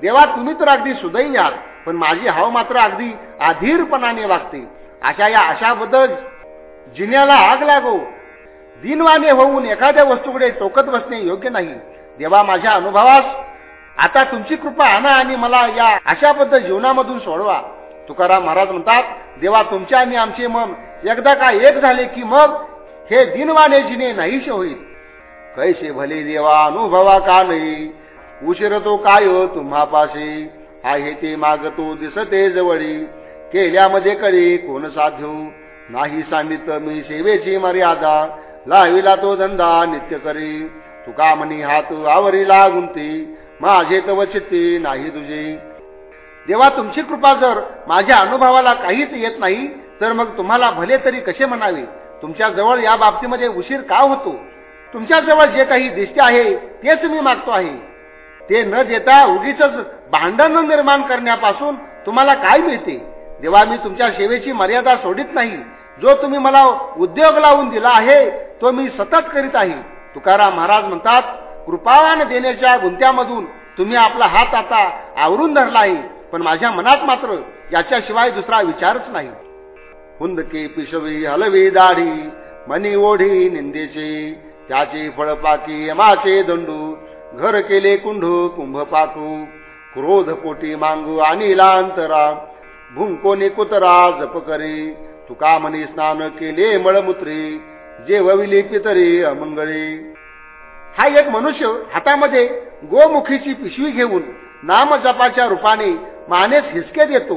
देवा तुम्ही तर अगदी सुदैवी आहात पण माझी हाव मात्र अगदी अधीरपणाने वागते. अशा या अशाबद्दल जिन्याला आग लागो. दिनवाने होऊन एखाद्या वस्तूकडे टोकत बसणे योग्य नाही. देवा माझ्या अनुभवास आता तुमची कृपा आणा आणि मला या अशाबद्दल जीवनामधून सोडवा. तुकाराम महाराज म्हणतात देवा तुमच्या आणि आमचे मन एकदा का एक झाले की मग हे दिनवाने जिने नाहीशे होईल. कैसे भले देवा अनुभवा का नाही? उशीर तो काय हो तुम्हापाशी? आहे ते मागतो दिसते जवळी. केल्यामध्ये करी कोण साधू नाही सांगित मी सेवेची मर्यादा. लाविला तो धंदा नित्य करी. तुका म्हणी हात आवरी लागुंती माझे तव चित्ती नाही तुझे. देवा तुमची कृपा जर माझ्या अनुभवाला काहीच येत नाही तर मग तुम्हाला भले तरी कसे म्हणावे? तुमच्या जवळ या बाबतीमध्ये उशीर का होतो? तुमच्या जवळ जे काही दिसते आहे तेच मी मागतो आहे. ते न देता उगीच भांडण निर्माण करण्यापासून तुम्हाला काय मिळते? देवा मी तुमच्या सेवेची मर्यादा सोडित नाही. जो तुम्ही मला उद्योग लावून दिला आहे तो मी सतत करीत आहे. तुकाराम महाराज म्हणतात कृपावान देण्याच्या गुंत्यामधून तुम्ही आपला हात आता आवरून धरला आहे. पण माझ्या मनात मात्र याच्याशिवाय दुसरा विचारच नाही. हुंदके पिशवी हलवी दाढी मनी ओढी निंदेचे त्याचे फळपाकी यमाचे दंडू घर केले कुंढू कुंभ पाकू क्रोध पोटी मांगू आणि लांतरा भुंकोने कुतरा जप करी तुका म्हणी स्नान केले मळमुत्री जे वविले पितरे अमंगळे. हा एक मनुष्य हातामध्ये गोमुखीची पिशवी घेऊन नामजपाच्या रूपाने मानेस हिसके देतो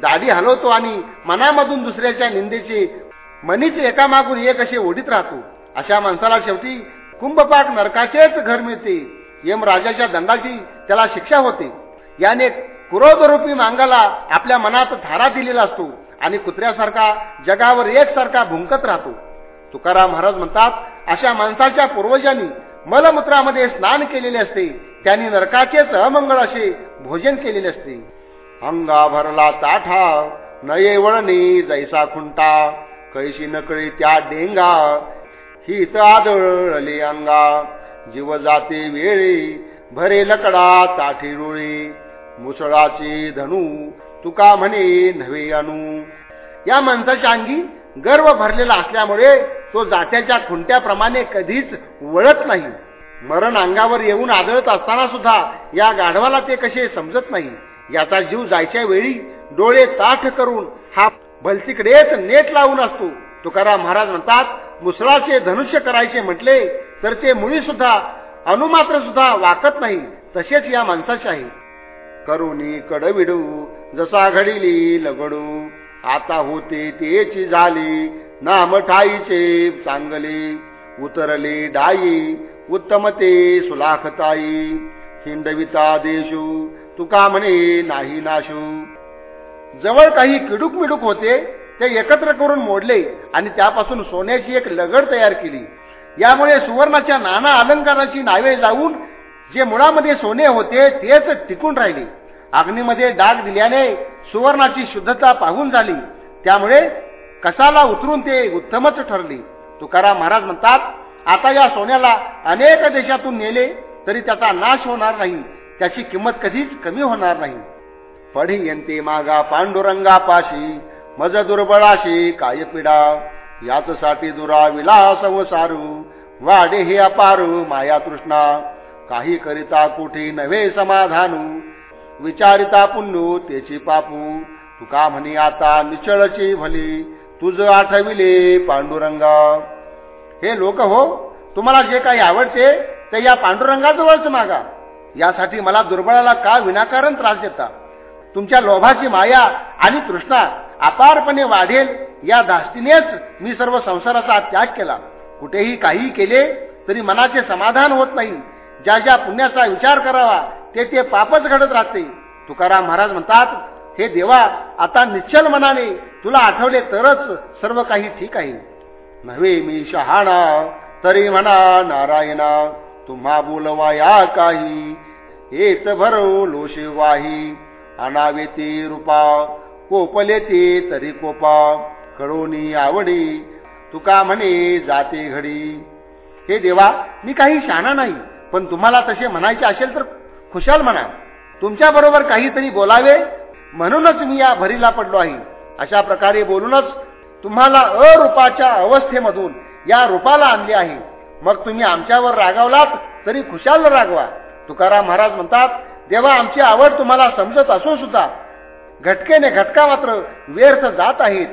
दाढी हलवतो आणि मनामधून दुसऱ्याच्या निंदेचे मनीच एकामागून एक असे ओढीत राहतो. अशा माणसाला शेवटी कुंभपाक नरकाचेच घर मिळते. यम राजाच्या दंडाची त्याला शिक्षा होते. याने क्रोधरूपी मांगाला आपल्या मनात थारा दिलेला असतो आणि कुत्र्यासारखा जगावर एकसारखा भुंकत राहतो. तुकाराम महाराज म्हणतात अशा माणसाच्या पूर्वजांनी मलमूत्रामध्ये स्नान केलेले असते. त्यांनी नरकाचेच अमंगळ असे भोजन केलेले असते. अंगा भरला ताठा नये वळणी जैसा खुंटा कैशी नकळी त्या डेंगा. हित आदळले अंगा जीव जाते वेळी भरे लकडा ताठी रुळी. मुसळाची धनू तुका म्हणे नव्हे अनु या माणसाच्या अंगी गर्व भरलेला असल्यामुळे तो जात्याच्या खुंट्याप्रमाणे कधीच वळत नाही. मरण अंगावर येऊन आदळत असताना सुद्धा या गाढवाला ते कसे समजत नाही. याचा जीव जायच्या वेळी डोळे ताठ करून हा भलतीकडेच नेट लावून असतो. तुकाराम महाराज म्हणतात मुसळाचे धनुष्य करायचे म्हटले तर ते मुळी सुद्धा अनुमात्र सुद्धा वाकत नाही. तसेच या माणसाचे आहे. करुणी कडविडू जसा घडिली लगडू आता होते तेची झाली. नाम ठाईचे चांगले उतरले डाई उत्तमते सुलाखताई. हिंडविता देशू तुका म्हणे नाही नाशू. जवळ काही किडूक मिडूक होते ते एकत्र करून मोडले आणि त्यापासून सोन्याची एक लगड तयार केली. यामुळे सुवर्णाच्या नाना अलंकाराची नावे जाऊन जे मुळामध्ये सोने होते तेच टिकून राहिले. अग्नीमध्ये डाग दिल्याने सुवर्णाची शुद्धता पाहून झाली. त्यामुळे कसाला उतरून ते उत्तमच ठरले. तुकाराम महाराज म्हणतात आता या सोन्याला अनेक देशातून नेले तरी त्याचा नाश होणार नाही. त्याची किंमत कधीच कमी होणार नाही. पढी यंते मागा पांडुरंगापाशी मज दुर्बळाशी काय पिडा? याच साठी दुरा विलास वसारू वाडे हे अपारू माया तृष्णा काही करिता कुठे नव्हे समाधानू. विचारिता पुन्नू त्याची पापू. तुका म्हणी आता निचळची भली. तुझ आठविले पांडुरंगा. हे लोक हो तुम्हाला जे काही आवडते ते या पांडुरंगाजवळच मागा. यासाठी मला दुर्बळाला का विनाकारण त्रास देता? तुमच्या लोभाची माया आणि तृष्णा अपारपणे वाढेल या धास्तीनेच मी सर्व संसाराचा त्याग केला. कुठेही काही केले तरी मनाचे समाधान होत नाही. ज्या ज्या पुण्याचा विचार करावा ते ते पापच घडत राहते. तुकाराम महाराज म्हणतात हे देवा आता निश्चल मनाने तुला आठवले तरच सर्व काही ठीक आहे. नव्हे मी शहाणा तरी म्हणा नारायणा तुम्हा बोलवा या काही. हेच भरो लोशे वाही अनावेती रूपा कोपले ते तरी कोपा. कळोनी आवडी तुका म्हणे जाते घडी. हे देवा मी काही शहाणा नाही पण तुम्हाला तसे म्हणायचे असेल तर खुशाल म्हणा. तुमच्या बरोबर काहीतरी बोलावे म्हणूनच मी या भरीला पडलो आहे. अशा प्रकारे बोलूनच तुम्हाला अरूपाच्या अवस्थेमधून या रूपाला आणले आहे. मग तुम्ही आमच्यावर रागावलात तरी खुशाल रागवा. तुकाराम महाराज म्हणतात देवा आमची आवड तुम्हाला समजत असून सुद्धा घटकेने घटका मात्र व्यर्थ जात आहेत.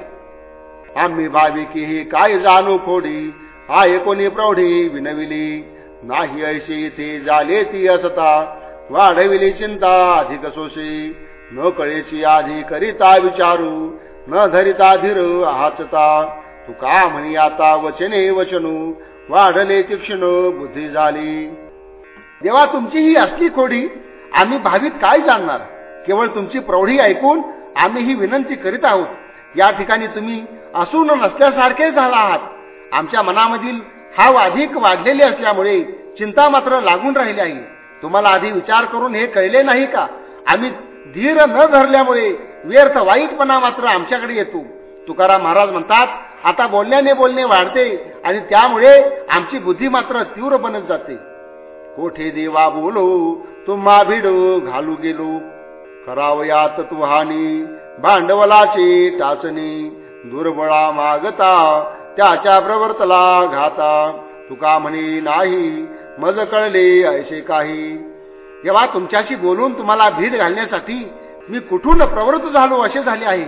आम्ही भाविकी ही काय जाणू खोडी? हा एकोणी प्रौढी विनविली? नाही ऐशी इथे झाले ती असता. वाढविली चिंता अधिक सोशी. न कळेची आधी करिता विचारू न धरिता धीर आहाचता तू का म्हणी आता वचने वचनू वाढले तीक्ष्ण बुद्धी झाली. देवा तुमची ही असली खोडी आम्ही भावित काय जाणणार? केवळ तुमची प्रौढी ऐकून आम्ही ही विनंती करीत आहोत. या ठिकाणी तुम्ही असून नसल्यासारखे झाला आहात. आमच्या मनामधील हाव अधिक वाढलेले असल्यामुळे चिंता मात्र लागून राहिली आहे. तुम्हाला आधी विचार करून हे कळले नाही का? आम्ही धीर न धरल्यामुळे व्यर्थ वाईटपणा मात्र आमच्याकडे येतो. तुकाराम महाराज म्हणतात आता बोलण्याने बोलणे वाढते आणि त्यामुळे आमची बुद्धी मात्र तीव्र बनत जाते. कोठे देवा बोलो तुम्हा भिडो घालू गेलो. करावयात तुहानी भांडवलाची टाचणी. दुर्बळा मागता त्याच्या प्रवर्तला घाता. तुका म्हणे नाही मज कळले ऐसे काही. जेव्हा तुमच्याशी बोलून तुम्हाला भीड घालण्यासाठी मी कुठून प्रवृत्त झालो असे झाले आहे.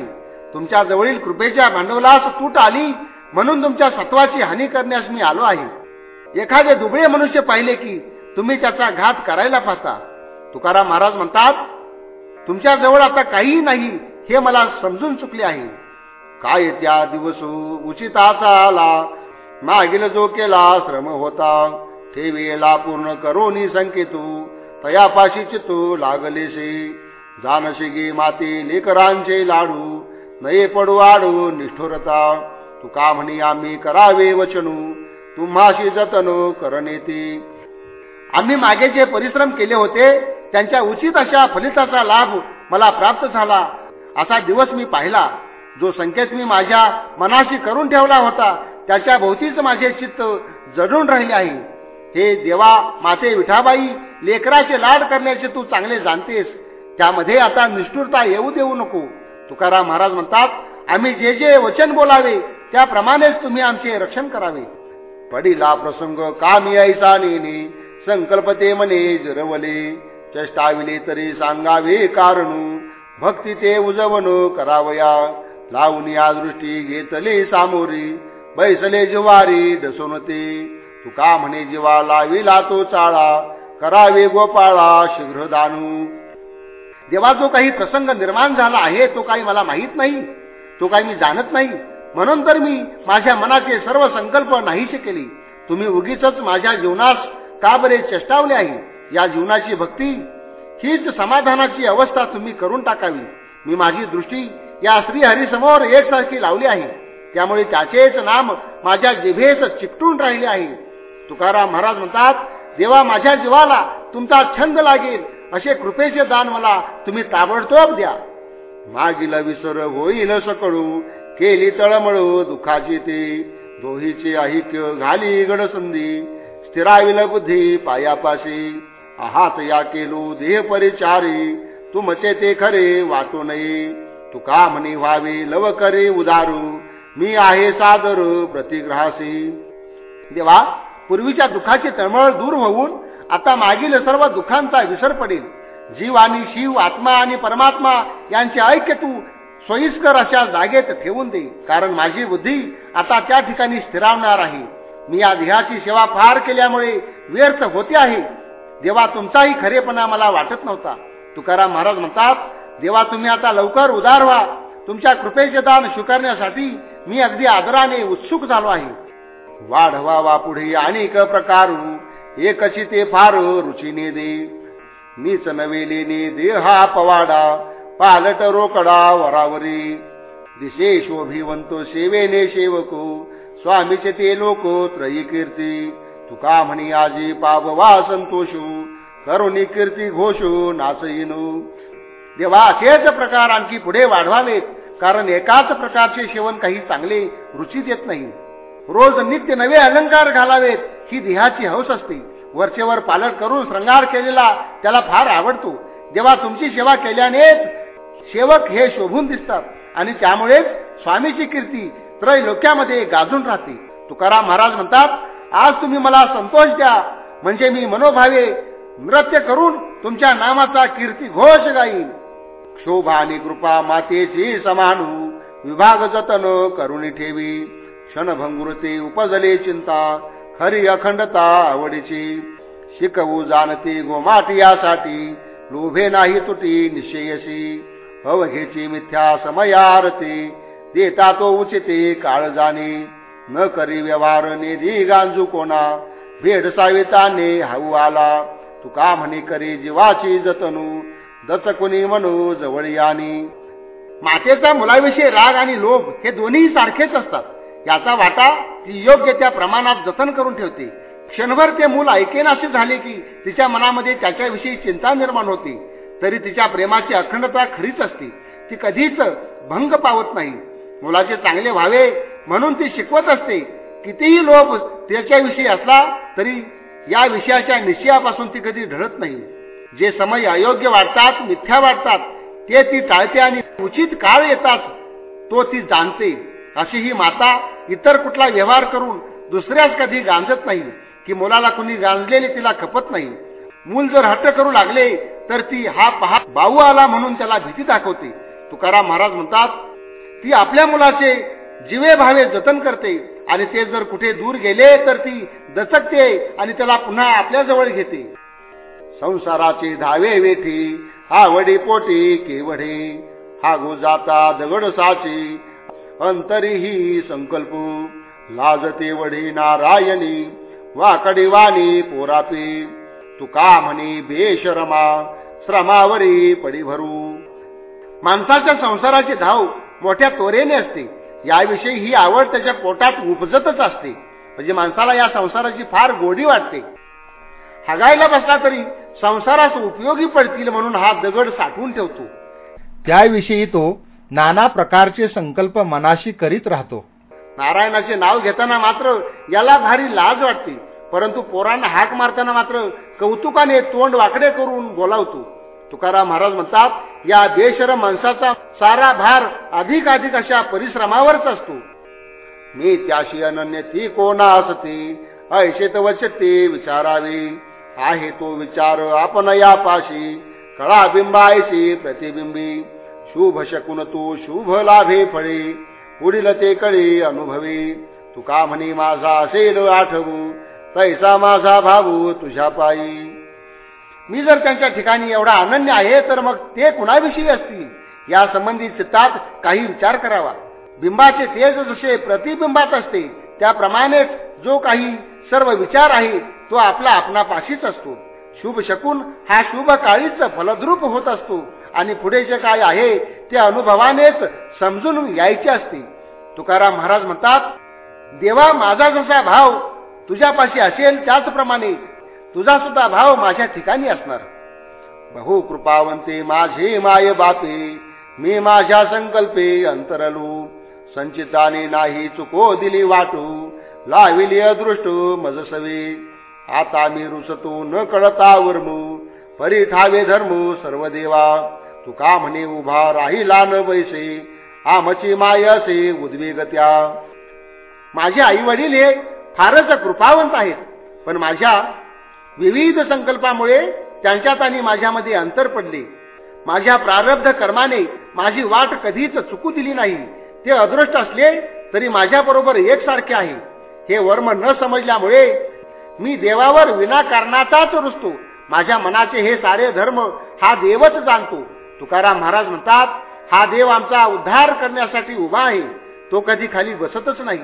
तुमच्या जवळील कृपेच्या भांडवलास तूट आली म्हणून तुमच्या सत्वाची हानी करण्यास मी आलो आहे. एखादे दुबळे मनुष्य पाहिले की तुम्ही त्याचा घात करायला पाहता तुकाराम महाराज म्हणतात तुमच्या जवळ आता काहीही नाही हे मला समजून चुकले आहे. काय त्या दिवस उचिताचा आला मागील जो केला श्रम होता. ठेवेला पूर्ण करोनी संकेतू तयापाशी चितू लागलेसे. जानशी गे माते लेकरांचे लाडू नये पडू आडू निष्ठुरता. तू का म्हणी आम्ही करावे वचनू तुम्हाशी जतन करनेती आम्ही मागे जे परिश्रम केले होते त्यांच्या उचित अशा फलिताचा लाभ मला प्राप्त झाला. असा दिवस मी पाहिला जो संकेत मी माझ्या मनाशी करून ठेवला होता त्याच्या भोवतीच माझे चित्त जडून राहिले आहे. हे देवा माते विठाबाई लेकराचे लाड करण्याचे तू चांगले जाणतेस. त्यामध्ये आता निष्ठुरता येऊ देऊ नको. तुकाराम महाराज म्हणतात आम्ही जे जे वचन बोलावे त्याप्रमाणेच तुम्ही आमचे रक्षण करावे. पडिला प्रसंग का ऐसा नेने संकल्पते मने जरवले. चष्टाविले तरी सांगावे कारण भक्ती ते उजवण करावया. लावून या दृष्टी घेतले सामोरी बैसले जिवारी डसोनते तुका म्हणे जीवा लाविला तो चाळा करावे गोपाळा शीघ्र दानू देवा जो काही प्रसंग निर्माण झाला आहे तो काही मला माहीत नाही तो काही मी जाणत नाही. म्हणून तर मी माझ्या मनाचे सर्व संकल्प नाहीशी केले. तुम्ही उगीच माझ्या जीवनास का बरे चेष्टावले आहे? या जीवनाची भक्ती हीच समाधानाची अवस्था तुम्ही करून टाकावी. मी माझी दृष्टी या श्रीहरीसमोर एकसारखी लावली आहे. त्यामुळे त्याचेच नाम माझ्या जिभेस चिकटून राहिले आहे. तुकाराम महाराज म्हणतात देवा माझ्या जीवाला तुमचा छंद लागेल. असे कृपेचे दान मला तुम्ही ताबडतोब द्या. मागील विसर होईल सकळू केली तळमळ दुखाची ते. दोहीचे आहिक घाली गडसंधी स्थिराविल बुद्धी पायापाशी. आहात या केलो देह परिचारी तुमचे ते खरे वाटू नये. तुका म्हणे व्हावे लव करे उदारू. मी आहे सादर प्रतिग्रहासी. देवा पूर्वीच्या दुःखाची तळमळ दूर होऊन आता मागील सर्व दुःखांचा विसर पडेल. जीव आणि शिव आत्मा आणि परमात्मा यांचे ऐक्य तू सोयीस्कर अशा जागेत ठेवून दे. कारण माझी बुद्धी आता त्या ठिकाणी स्थिरावणार आहे. मी या देहाची सेवा फार केल्यामुळे व्यर्थ होते आहे. देवा तुमचाही खरेपणा मला वाटत नव्हता. तुकाराम महाराज म्हणतात देवा तुम्ही आता लवकर उदार व्हा. तुमच्या कृपेचे दान स्वीकारण्यासाठी मी अगदी आदराने उत्सुक झालो आहे. वाढवावा पुढे अनेक प्रकारू. एकची ते फार रुचीने दे मीच नवेलीने देहा पवाडा. पालट रोकडा वरावरी. दिशे शोभिवंतो सेवेने सेवको स्वामीचे ते लोक त्रयी कीर्ती. तुका म्हणी आजी पाबवा संतोषू. करुणी कीर्ती घोषू नाचईनू देवा असेच प्रकार आणखी पुढे वाढवावेत. कारण एकाच प्रकारचे सेवन काही चांगले रुची देत नाही. रोज नित्य नवे अलंकार घालावेत ही देहाची हौस असते. वरचेवर पालन करून श्रंगार केलेला त्याला फार आवडतो. जेव्हा तुमची सेवा केल्यानेच सेवक हे शोभून दिसतात आणि त्यामुळेच स्वामीची कीर्ती त्रैलोक्यामध्ये गाजून राहते. तुकाराम महाराज म्हणतात आज तुम्ही मला संतोष द्या. म्हणजे मी मनोभावे नृत्य करून तुमच्या नामाचा कीर्ती घोष गाईन. शोभा आणि कृपा मातेची समानू. विभाग जतन करून ठेवी क्षणभंगुरते उपजले चिंता. खरी अखंडता आवडीची. शिकवू जाणती गोमाट यासाठी. लोभे नाही तुटी निश्चयशी अवघेची मिथ्या समयारती. देता तो उचिते काळ जाणे न करी व्यवहार निधी गांजू कोणा. भेड साविताने हाऊ आला. तुका म्हणे करी जीवाची जतनू. दचकुनी म्हणू जवळ यानी मातेचा मुलाविषयी राग आणि लोभ हे दोन्ही सारखेच असतात. याचा वाटा ती योग्य त्या प्रमाणात जतन करून ठेवते. क्षणभर ते मूल ऐकेनाशी झाले की तिच्या मनामध्ये त्याच्याविषयी चिंता निर्माण होते. तरी तिच्या प्रेमाची अखंडता खरीच असते. ती कधीच भंग पावत नाही. मुलाचे चांगले व्हावे म्हणून ती शिकवत असते. कितीही लोभ त्याच्याविषयी असला तरी या विषयाच्या निश्चयापासून ती कधी ढळत नाही. जे समय अयोग्य वाटतात मिथ्या वाटतात ते ती टाळते आणि उचित काळ येतात तो ती जाणते. अशी ही माता इतर कुठला व्यवहार करून दुसऱ्याच कधी गांजत नाही की मुलाला कुणी गांजलेले तिला खपत नाही. मूल जर हट्ट करू लागले तर ती हा पहा बाऊ आला म्हणून त्याला भीती दाखवते. तुकाराम महाराज म्हणतात ती आपल्या मुलाचे जीवे भावे जतन करते आणि ते जर कुठे दूर गेले तर ती दचकते आणि त्याला पुन्हा आपल्या जवळ घेते. संसाराचे धावे वेठी आवडी पोटी केवढे हा जाता दगड साची अंतरीही संकल्प. लाजते वडी नारायणी वाकडी वाणी पोरापी. तुका म्हणी बेशरमा श्रमावरी पडी भरू माणसाच्या संसाराची धाव मोठ्या तोरेने असते. याविषयी ही आवड त्याच्या पोटात उपजतच असते. म्हणजे माणसाला या संसाराची फार गोडी वाटते. हगायला बसला तरी संसारास उपयोगी पडतील म्हणून हा दगड साठवून ठेवतो. त्याविषयी तो नाना प्रकारचे संकल्प मनाशी करीत राहतो. नारायणाचे नाव घेताना मात्र याला भारी लाज वाटते. परंतु पोरांना हाक मारताना मात्र कौतुकाने तोंड वाकडे करून बोलावतो. तुकाराम महाराज म्हणतात या देशर माणसाचा सारा भार अधिक अधिक अशा परिश्रमावरच असतो. मी त्याशी अनन्य ती कोणा असते? ऐशेत वचते विचारावे. आहे तो विचार आपण या पाशी कळा बिंबायची प्रतिबिंबी. शुभ शकून तू शुभ लाभे फळे. पुढील ते कळे अनुभवी. तुका म्हणे माझा असेल आठवू. तैसा माझा भाऊ तुझ्या पायी. मी जर त्यांच्या ठिकाणी एवढा अनन्य आहे तर मग ते कुणाविषयी असतील? या संबंधी चित्तात काही विचार करावा. बिंबाचे तेज जसे प्रतिबिंबात असते त्याप्रमाणेच जो काही सर्व विचार आहे तो आपला आपणापाशीच असतो. शुभ शकून हा शुभ काळीच फलद्रूप होत असतो. आणि पुढे जे काय आहे ते अनुभवानेच समजून यायचे असते. तुकाराम महाराज म्हणतात देवा माझा जसा भाव तुझ्यापाशी असेल त्याचप्रमाणे तुझा सुद्धा भाव माझ्या ठिकाणी असणार. बहु कृपावंते माझे माय बापे मी माझ्या संकल्पे अंतरलू. संचिताने नाही चुको दिली वाटू लाविली अदृष्ट मजसवे आता मी रुसतो न कळता वर्मू परी ठावे धर्म सर्व देवा. तुका म्हणे उभा राहिला न बैसे? आमची माय असे उद्वेगत्या. माझे आई वडील हे फारच कृपावंत आहेत पण माझ्या विविध संकल्पामुळे त्यांच्यात आणि माझ्यामध्ये अंतर पडले. माझ्या प्रारब्ध कर्माने माझी वाट कधीच चुकू दिली नाही. ते अदृष्ट असले तरी माझ्याबरोबर एकसारखे आहे. हे वर्म न समजल्यामुळे मी देवावर विनाकारणाचाच रुजतो. माझ्या मनाचे हे सारे धर्म हा देवच जाणतो. तुकाराम महाराज म्हणतात हा देव आमचा उद्धार करण्यासाठी उभा आहे. तो कधी खाली बसतच नाही.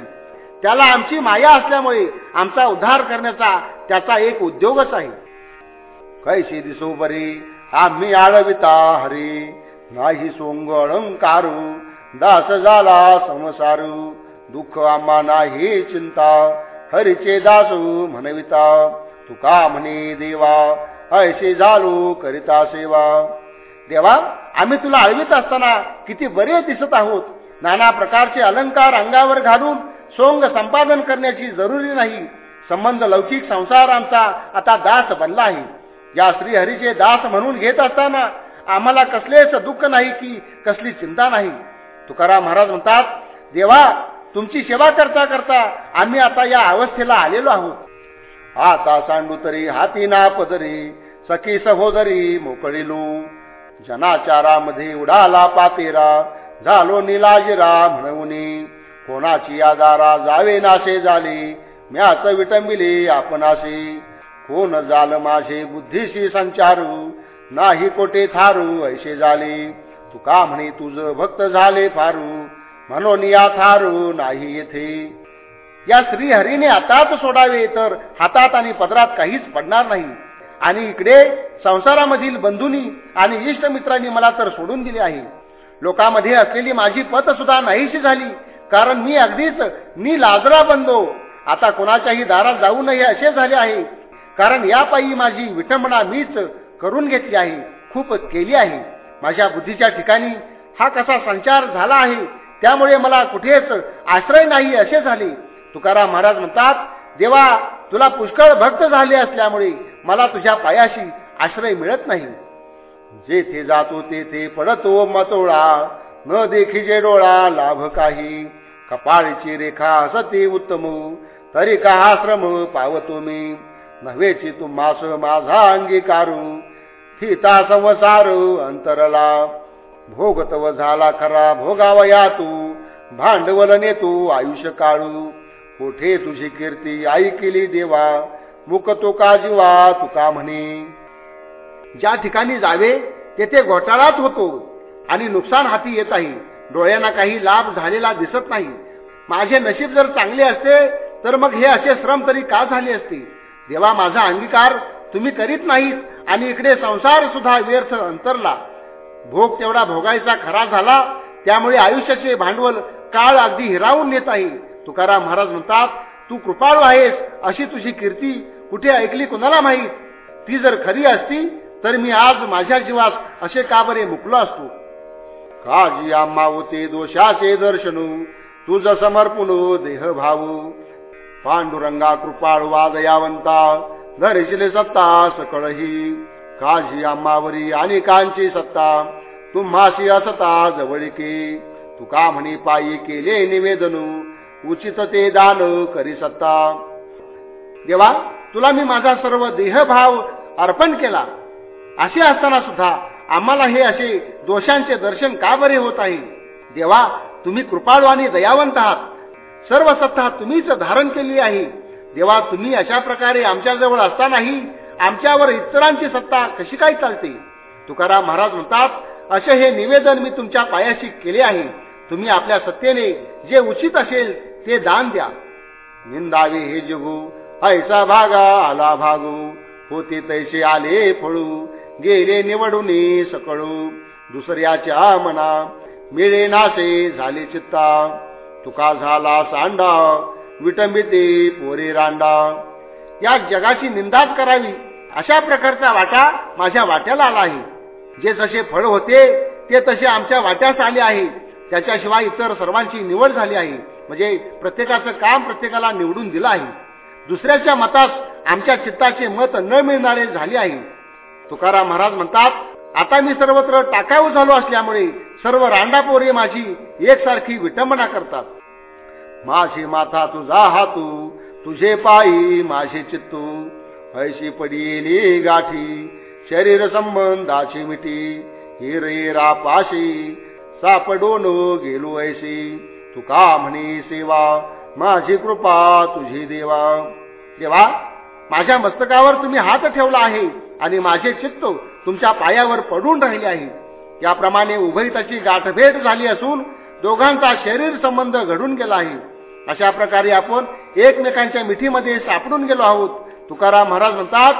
त्याला आमची माया असल्यामुळे आमचा उद्धार करण्याचा त्याचा एक उद्योगच आहे. कैशी दिसो बरे? आम्ही आळविता हरी. नाही सोंग अलंकारू. दास झाला संसारू. दुःख आम्हा नाही चिंता. हरीचे दासू म्हणविता. तुका म्हणे देवा ऐशी झालो करिता सेवा. देवा आम्ही तुला आळवीत असताना किती बरे दिसत आहोत. नाना प्रकारचे अलंकार अंगावर घालून सोंग संपादन करण्याची जरुरी नाही. संबंध लौकिक संसार आमचा आता दास बनला आहे. या श्रीहरीचे दास म्हणून घेत असताना आम्हाला कसलेच दुःख नाही की कसली चिंता नाही. तुकाराम महाराज म्हणतात देवा तुमची सेवा करता करता आम्ही आता या अवस्थेला आलेलो आहोत. आता सांडू तरी हाती ना पदरी सखी सहोदरी मोकळीलू जनाचारामध्ये उडाला पातेरा. झालो निलाजिरा म्हणून. कोणाची आजारा जावे नाशे झाली म्याच विटंबिले आपणाशी. कोण झाल माझे बुद्धीशी संचारू? नाही कोठे थारू ऐसे झाले तुका म्हणे तुझ भक्त झाले फारू. म्हणून या थारू नाही येथे. या श्रीहरीने आताच सोडावे तर हातात आणि पदरात काहीच पडणार नाही. आणि इकडे संसारामधील बंधूंनी आणि इष्ट मित्रांनी मला तर सोडून दिले आहे. लोकांमध्ये असलेली माझी पत सुद्धा नाहीशी झाली कारण मी अगदीच मी लाजरा बनलो आता कोणाच्याही दारात जाऊ नये असे झाले आहे. कारण यापायी माझी विटंबना मीच करून घेतली आहे खूप केली आहे. माझ्या बुद्धीच्या ठिकाणी हा कसा संचार झाला आहे त्यामुळे मला कुठेच आश्रय नाही असे झाले. तुकाराम महाराज म्हणतात देवा तुला पुष्कळ भक्त झाले असल्यामुळे मला तुझ्या पायाशी आश्रय मिळत नाही. जेथे जातो तेथे पडतो मतोळा न देखीजे डोळा लाभ काही. कपाळीची रेखा असते उत्तम तरी का आश्रम पावतो मी? नव्हेची तुम्हास माझा अंगीकारू थिता संसार अंतरला. भोगतव झाला खरा भोगावया तू भांडवल नेतो आयुष्य काळू. कोठे तुझी कीर्ती? आई केली देवा. मुक तो का जीवा? तुका म्हणे. ज्या ठिकाणी जावे तेथे घोटाळाच होतो. आणि नुकसान हाती येत आहे. डोळ्यांना काही लाभ झालेला दिसत नाही. माझे नशीब जर चांगले असते तर मग हे असे श्रम तरी का झाले असते? देवा माझा अंगीकार तुम्ही करीत नाहीत आणि इकडे संसार सुद्धा व्यर्थ अंतरला. भोग तेवढा भोगायचा खरा झाला त्यामुळे आयुष्याचे भांडवल काळ अगदी हिरावून नेत आहे. तुकाराम महाराज म्हणतात तू कृपाळू आहेस अशी तुझी कीर्ती कुठे ऐकली कुणाला माहीत? ती जर खरी असती तर मी आज माझ्या जीवास असे का बरे मुकलो असतो? काजी आम्हा होते दोषाचे दर्शनू? तुझ समर्पण देह भाऊ पांडुरंगा कृपाळ वादयावंता धरिशिले सत्ता सकळही. काजी आणि कांची सत्ता? तुम्हाशी असता जवळके. तुका म्हणी पायी केले निवेदनू. उचित ते दान करी सत्ता. देवा तुला मी माझा सर्व देहभाव अर्पण केला. असे असताना सुद्धा आम्हाला हे असे दोषांचे दर्शन का बरे होत आहे? देवा तुम्ही कृपाळू आणि दयावंत आहात. सर्व सत्ता तुम्हीच धारण केली आहे. देवा तुम्ही अशा प्रकारे आमच्याजवळ असतानाही आमच्यावर इतरांची सत्ता कशी काय चालते? तुकाराम महाराज म्हणतात असे हे निवेदन मी तुमच्या पायाशी केले आहे. तुम्ही आपल्या सत्तेने जे उचित असेल ते दान द्या. निंदावे हे जगू ऐसा भागा आला भागू. होते तैसे आले फळू. गेले निवडून सकळू. दुसऱ्याच्या मना मिळे नासे झाले चित्ता. तुका झाला सांडा विटंबिते पोरे रांडा. या जगाची निंदाच करावी अशा प्रकारचा वाटा माझ्या वाट्याला आला आहे. जे जसे फळ होते ते तसे आमच्या वाट्यास आले आहे. त्याच्याशिवाय इतर सर्वांची निवड झाली आहे. म्हणजे प्रत्येकाचं काम प्रत्येकाला निवडून दिलं आहे. दुसऱ्याच्या मतात आमच्या चित्ताचे मत न मिळणारे झाले आहे. तुकाराम महाराज म्हणतात आता मी सर्वत्र टाकाऊ झालो असल्यामुळे सर्व रांडापोरे माझी एकसारखी विटंबना करतात. माझी माथा तुझा हातू तुझे पायी माझे चित्तू. ऐशी पडीली गाठी शरीर संबंधाची मिठी हिरेरा पाशी सापडून गेलो ऐशी. तुका म्हणे सेवा? माझी कृपा तुझी देवा. देवा माझ्या मस्तकावर तुम्ही हात ठेवला आहे आणि माझे चित्त तुमच्या पायावर पडून राहिले आहे. याप्रमाणे उभयताची गाठभेट झाली असून दोघांचा शरीर संबंध घडून गेला आहे. अशा प्रकारे आपण एकमेकांच्या मिठीमध्ये सापडून गेलो आहोत. तुकाराम महाराज म्हणतात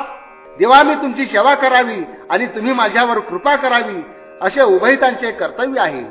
देवा मी तुमची सेवा करावी आणि तुम्ही माझ्यावर कृपा करावी असे उभयतांचे कर्तव्य आहे.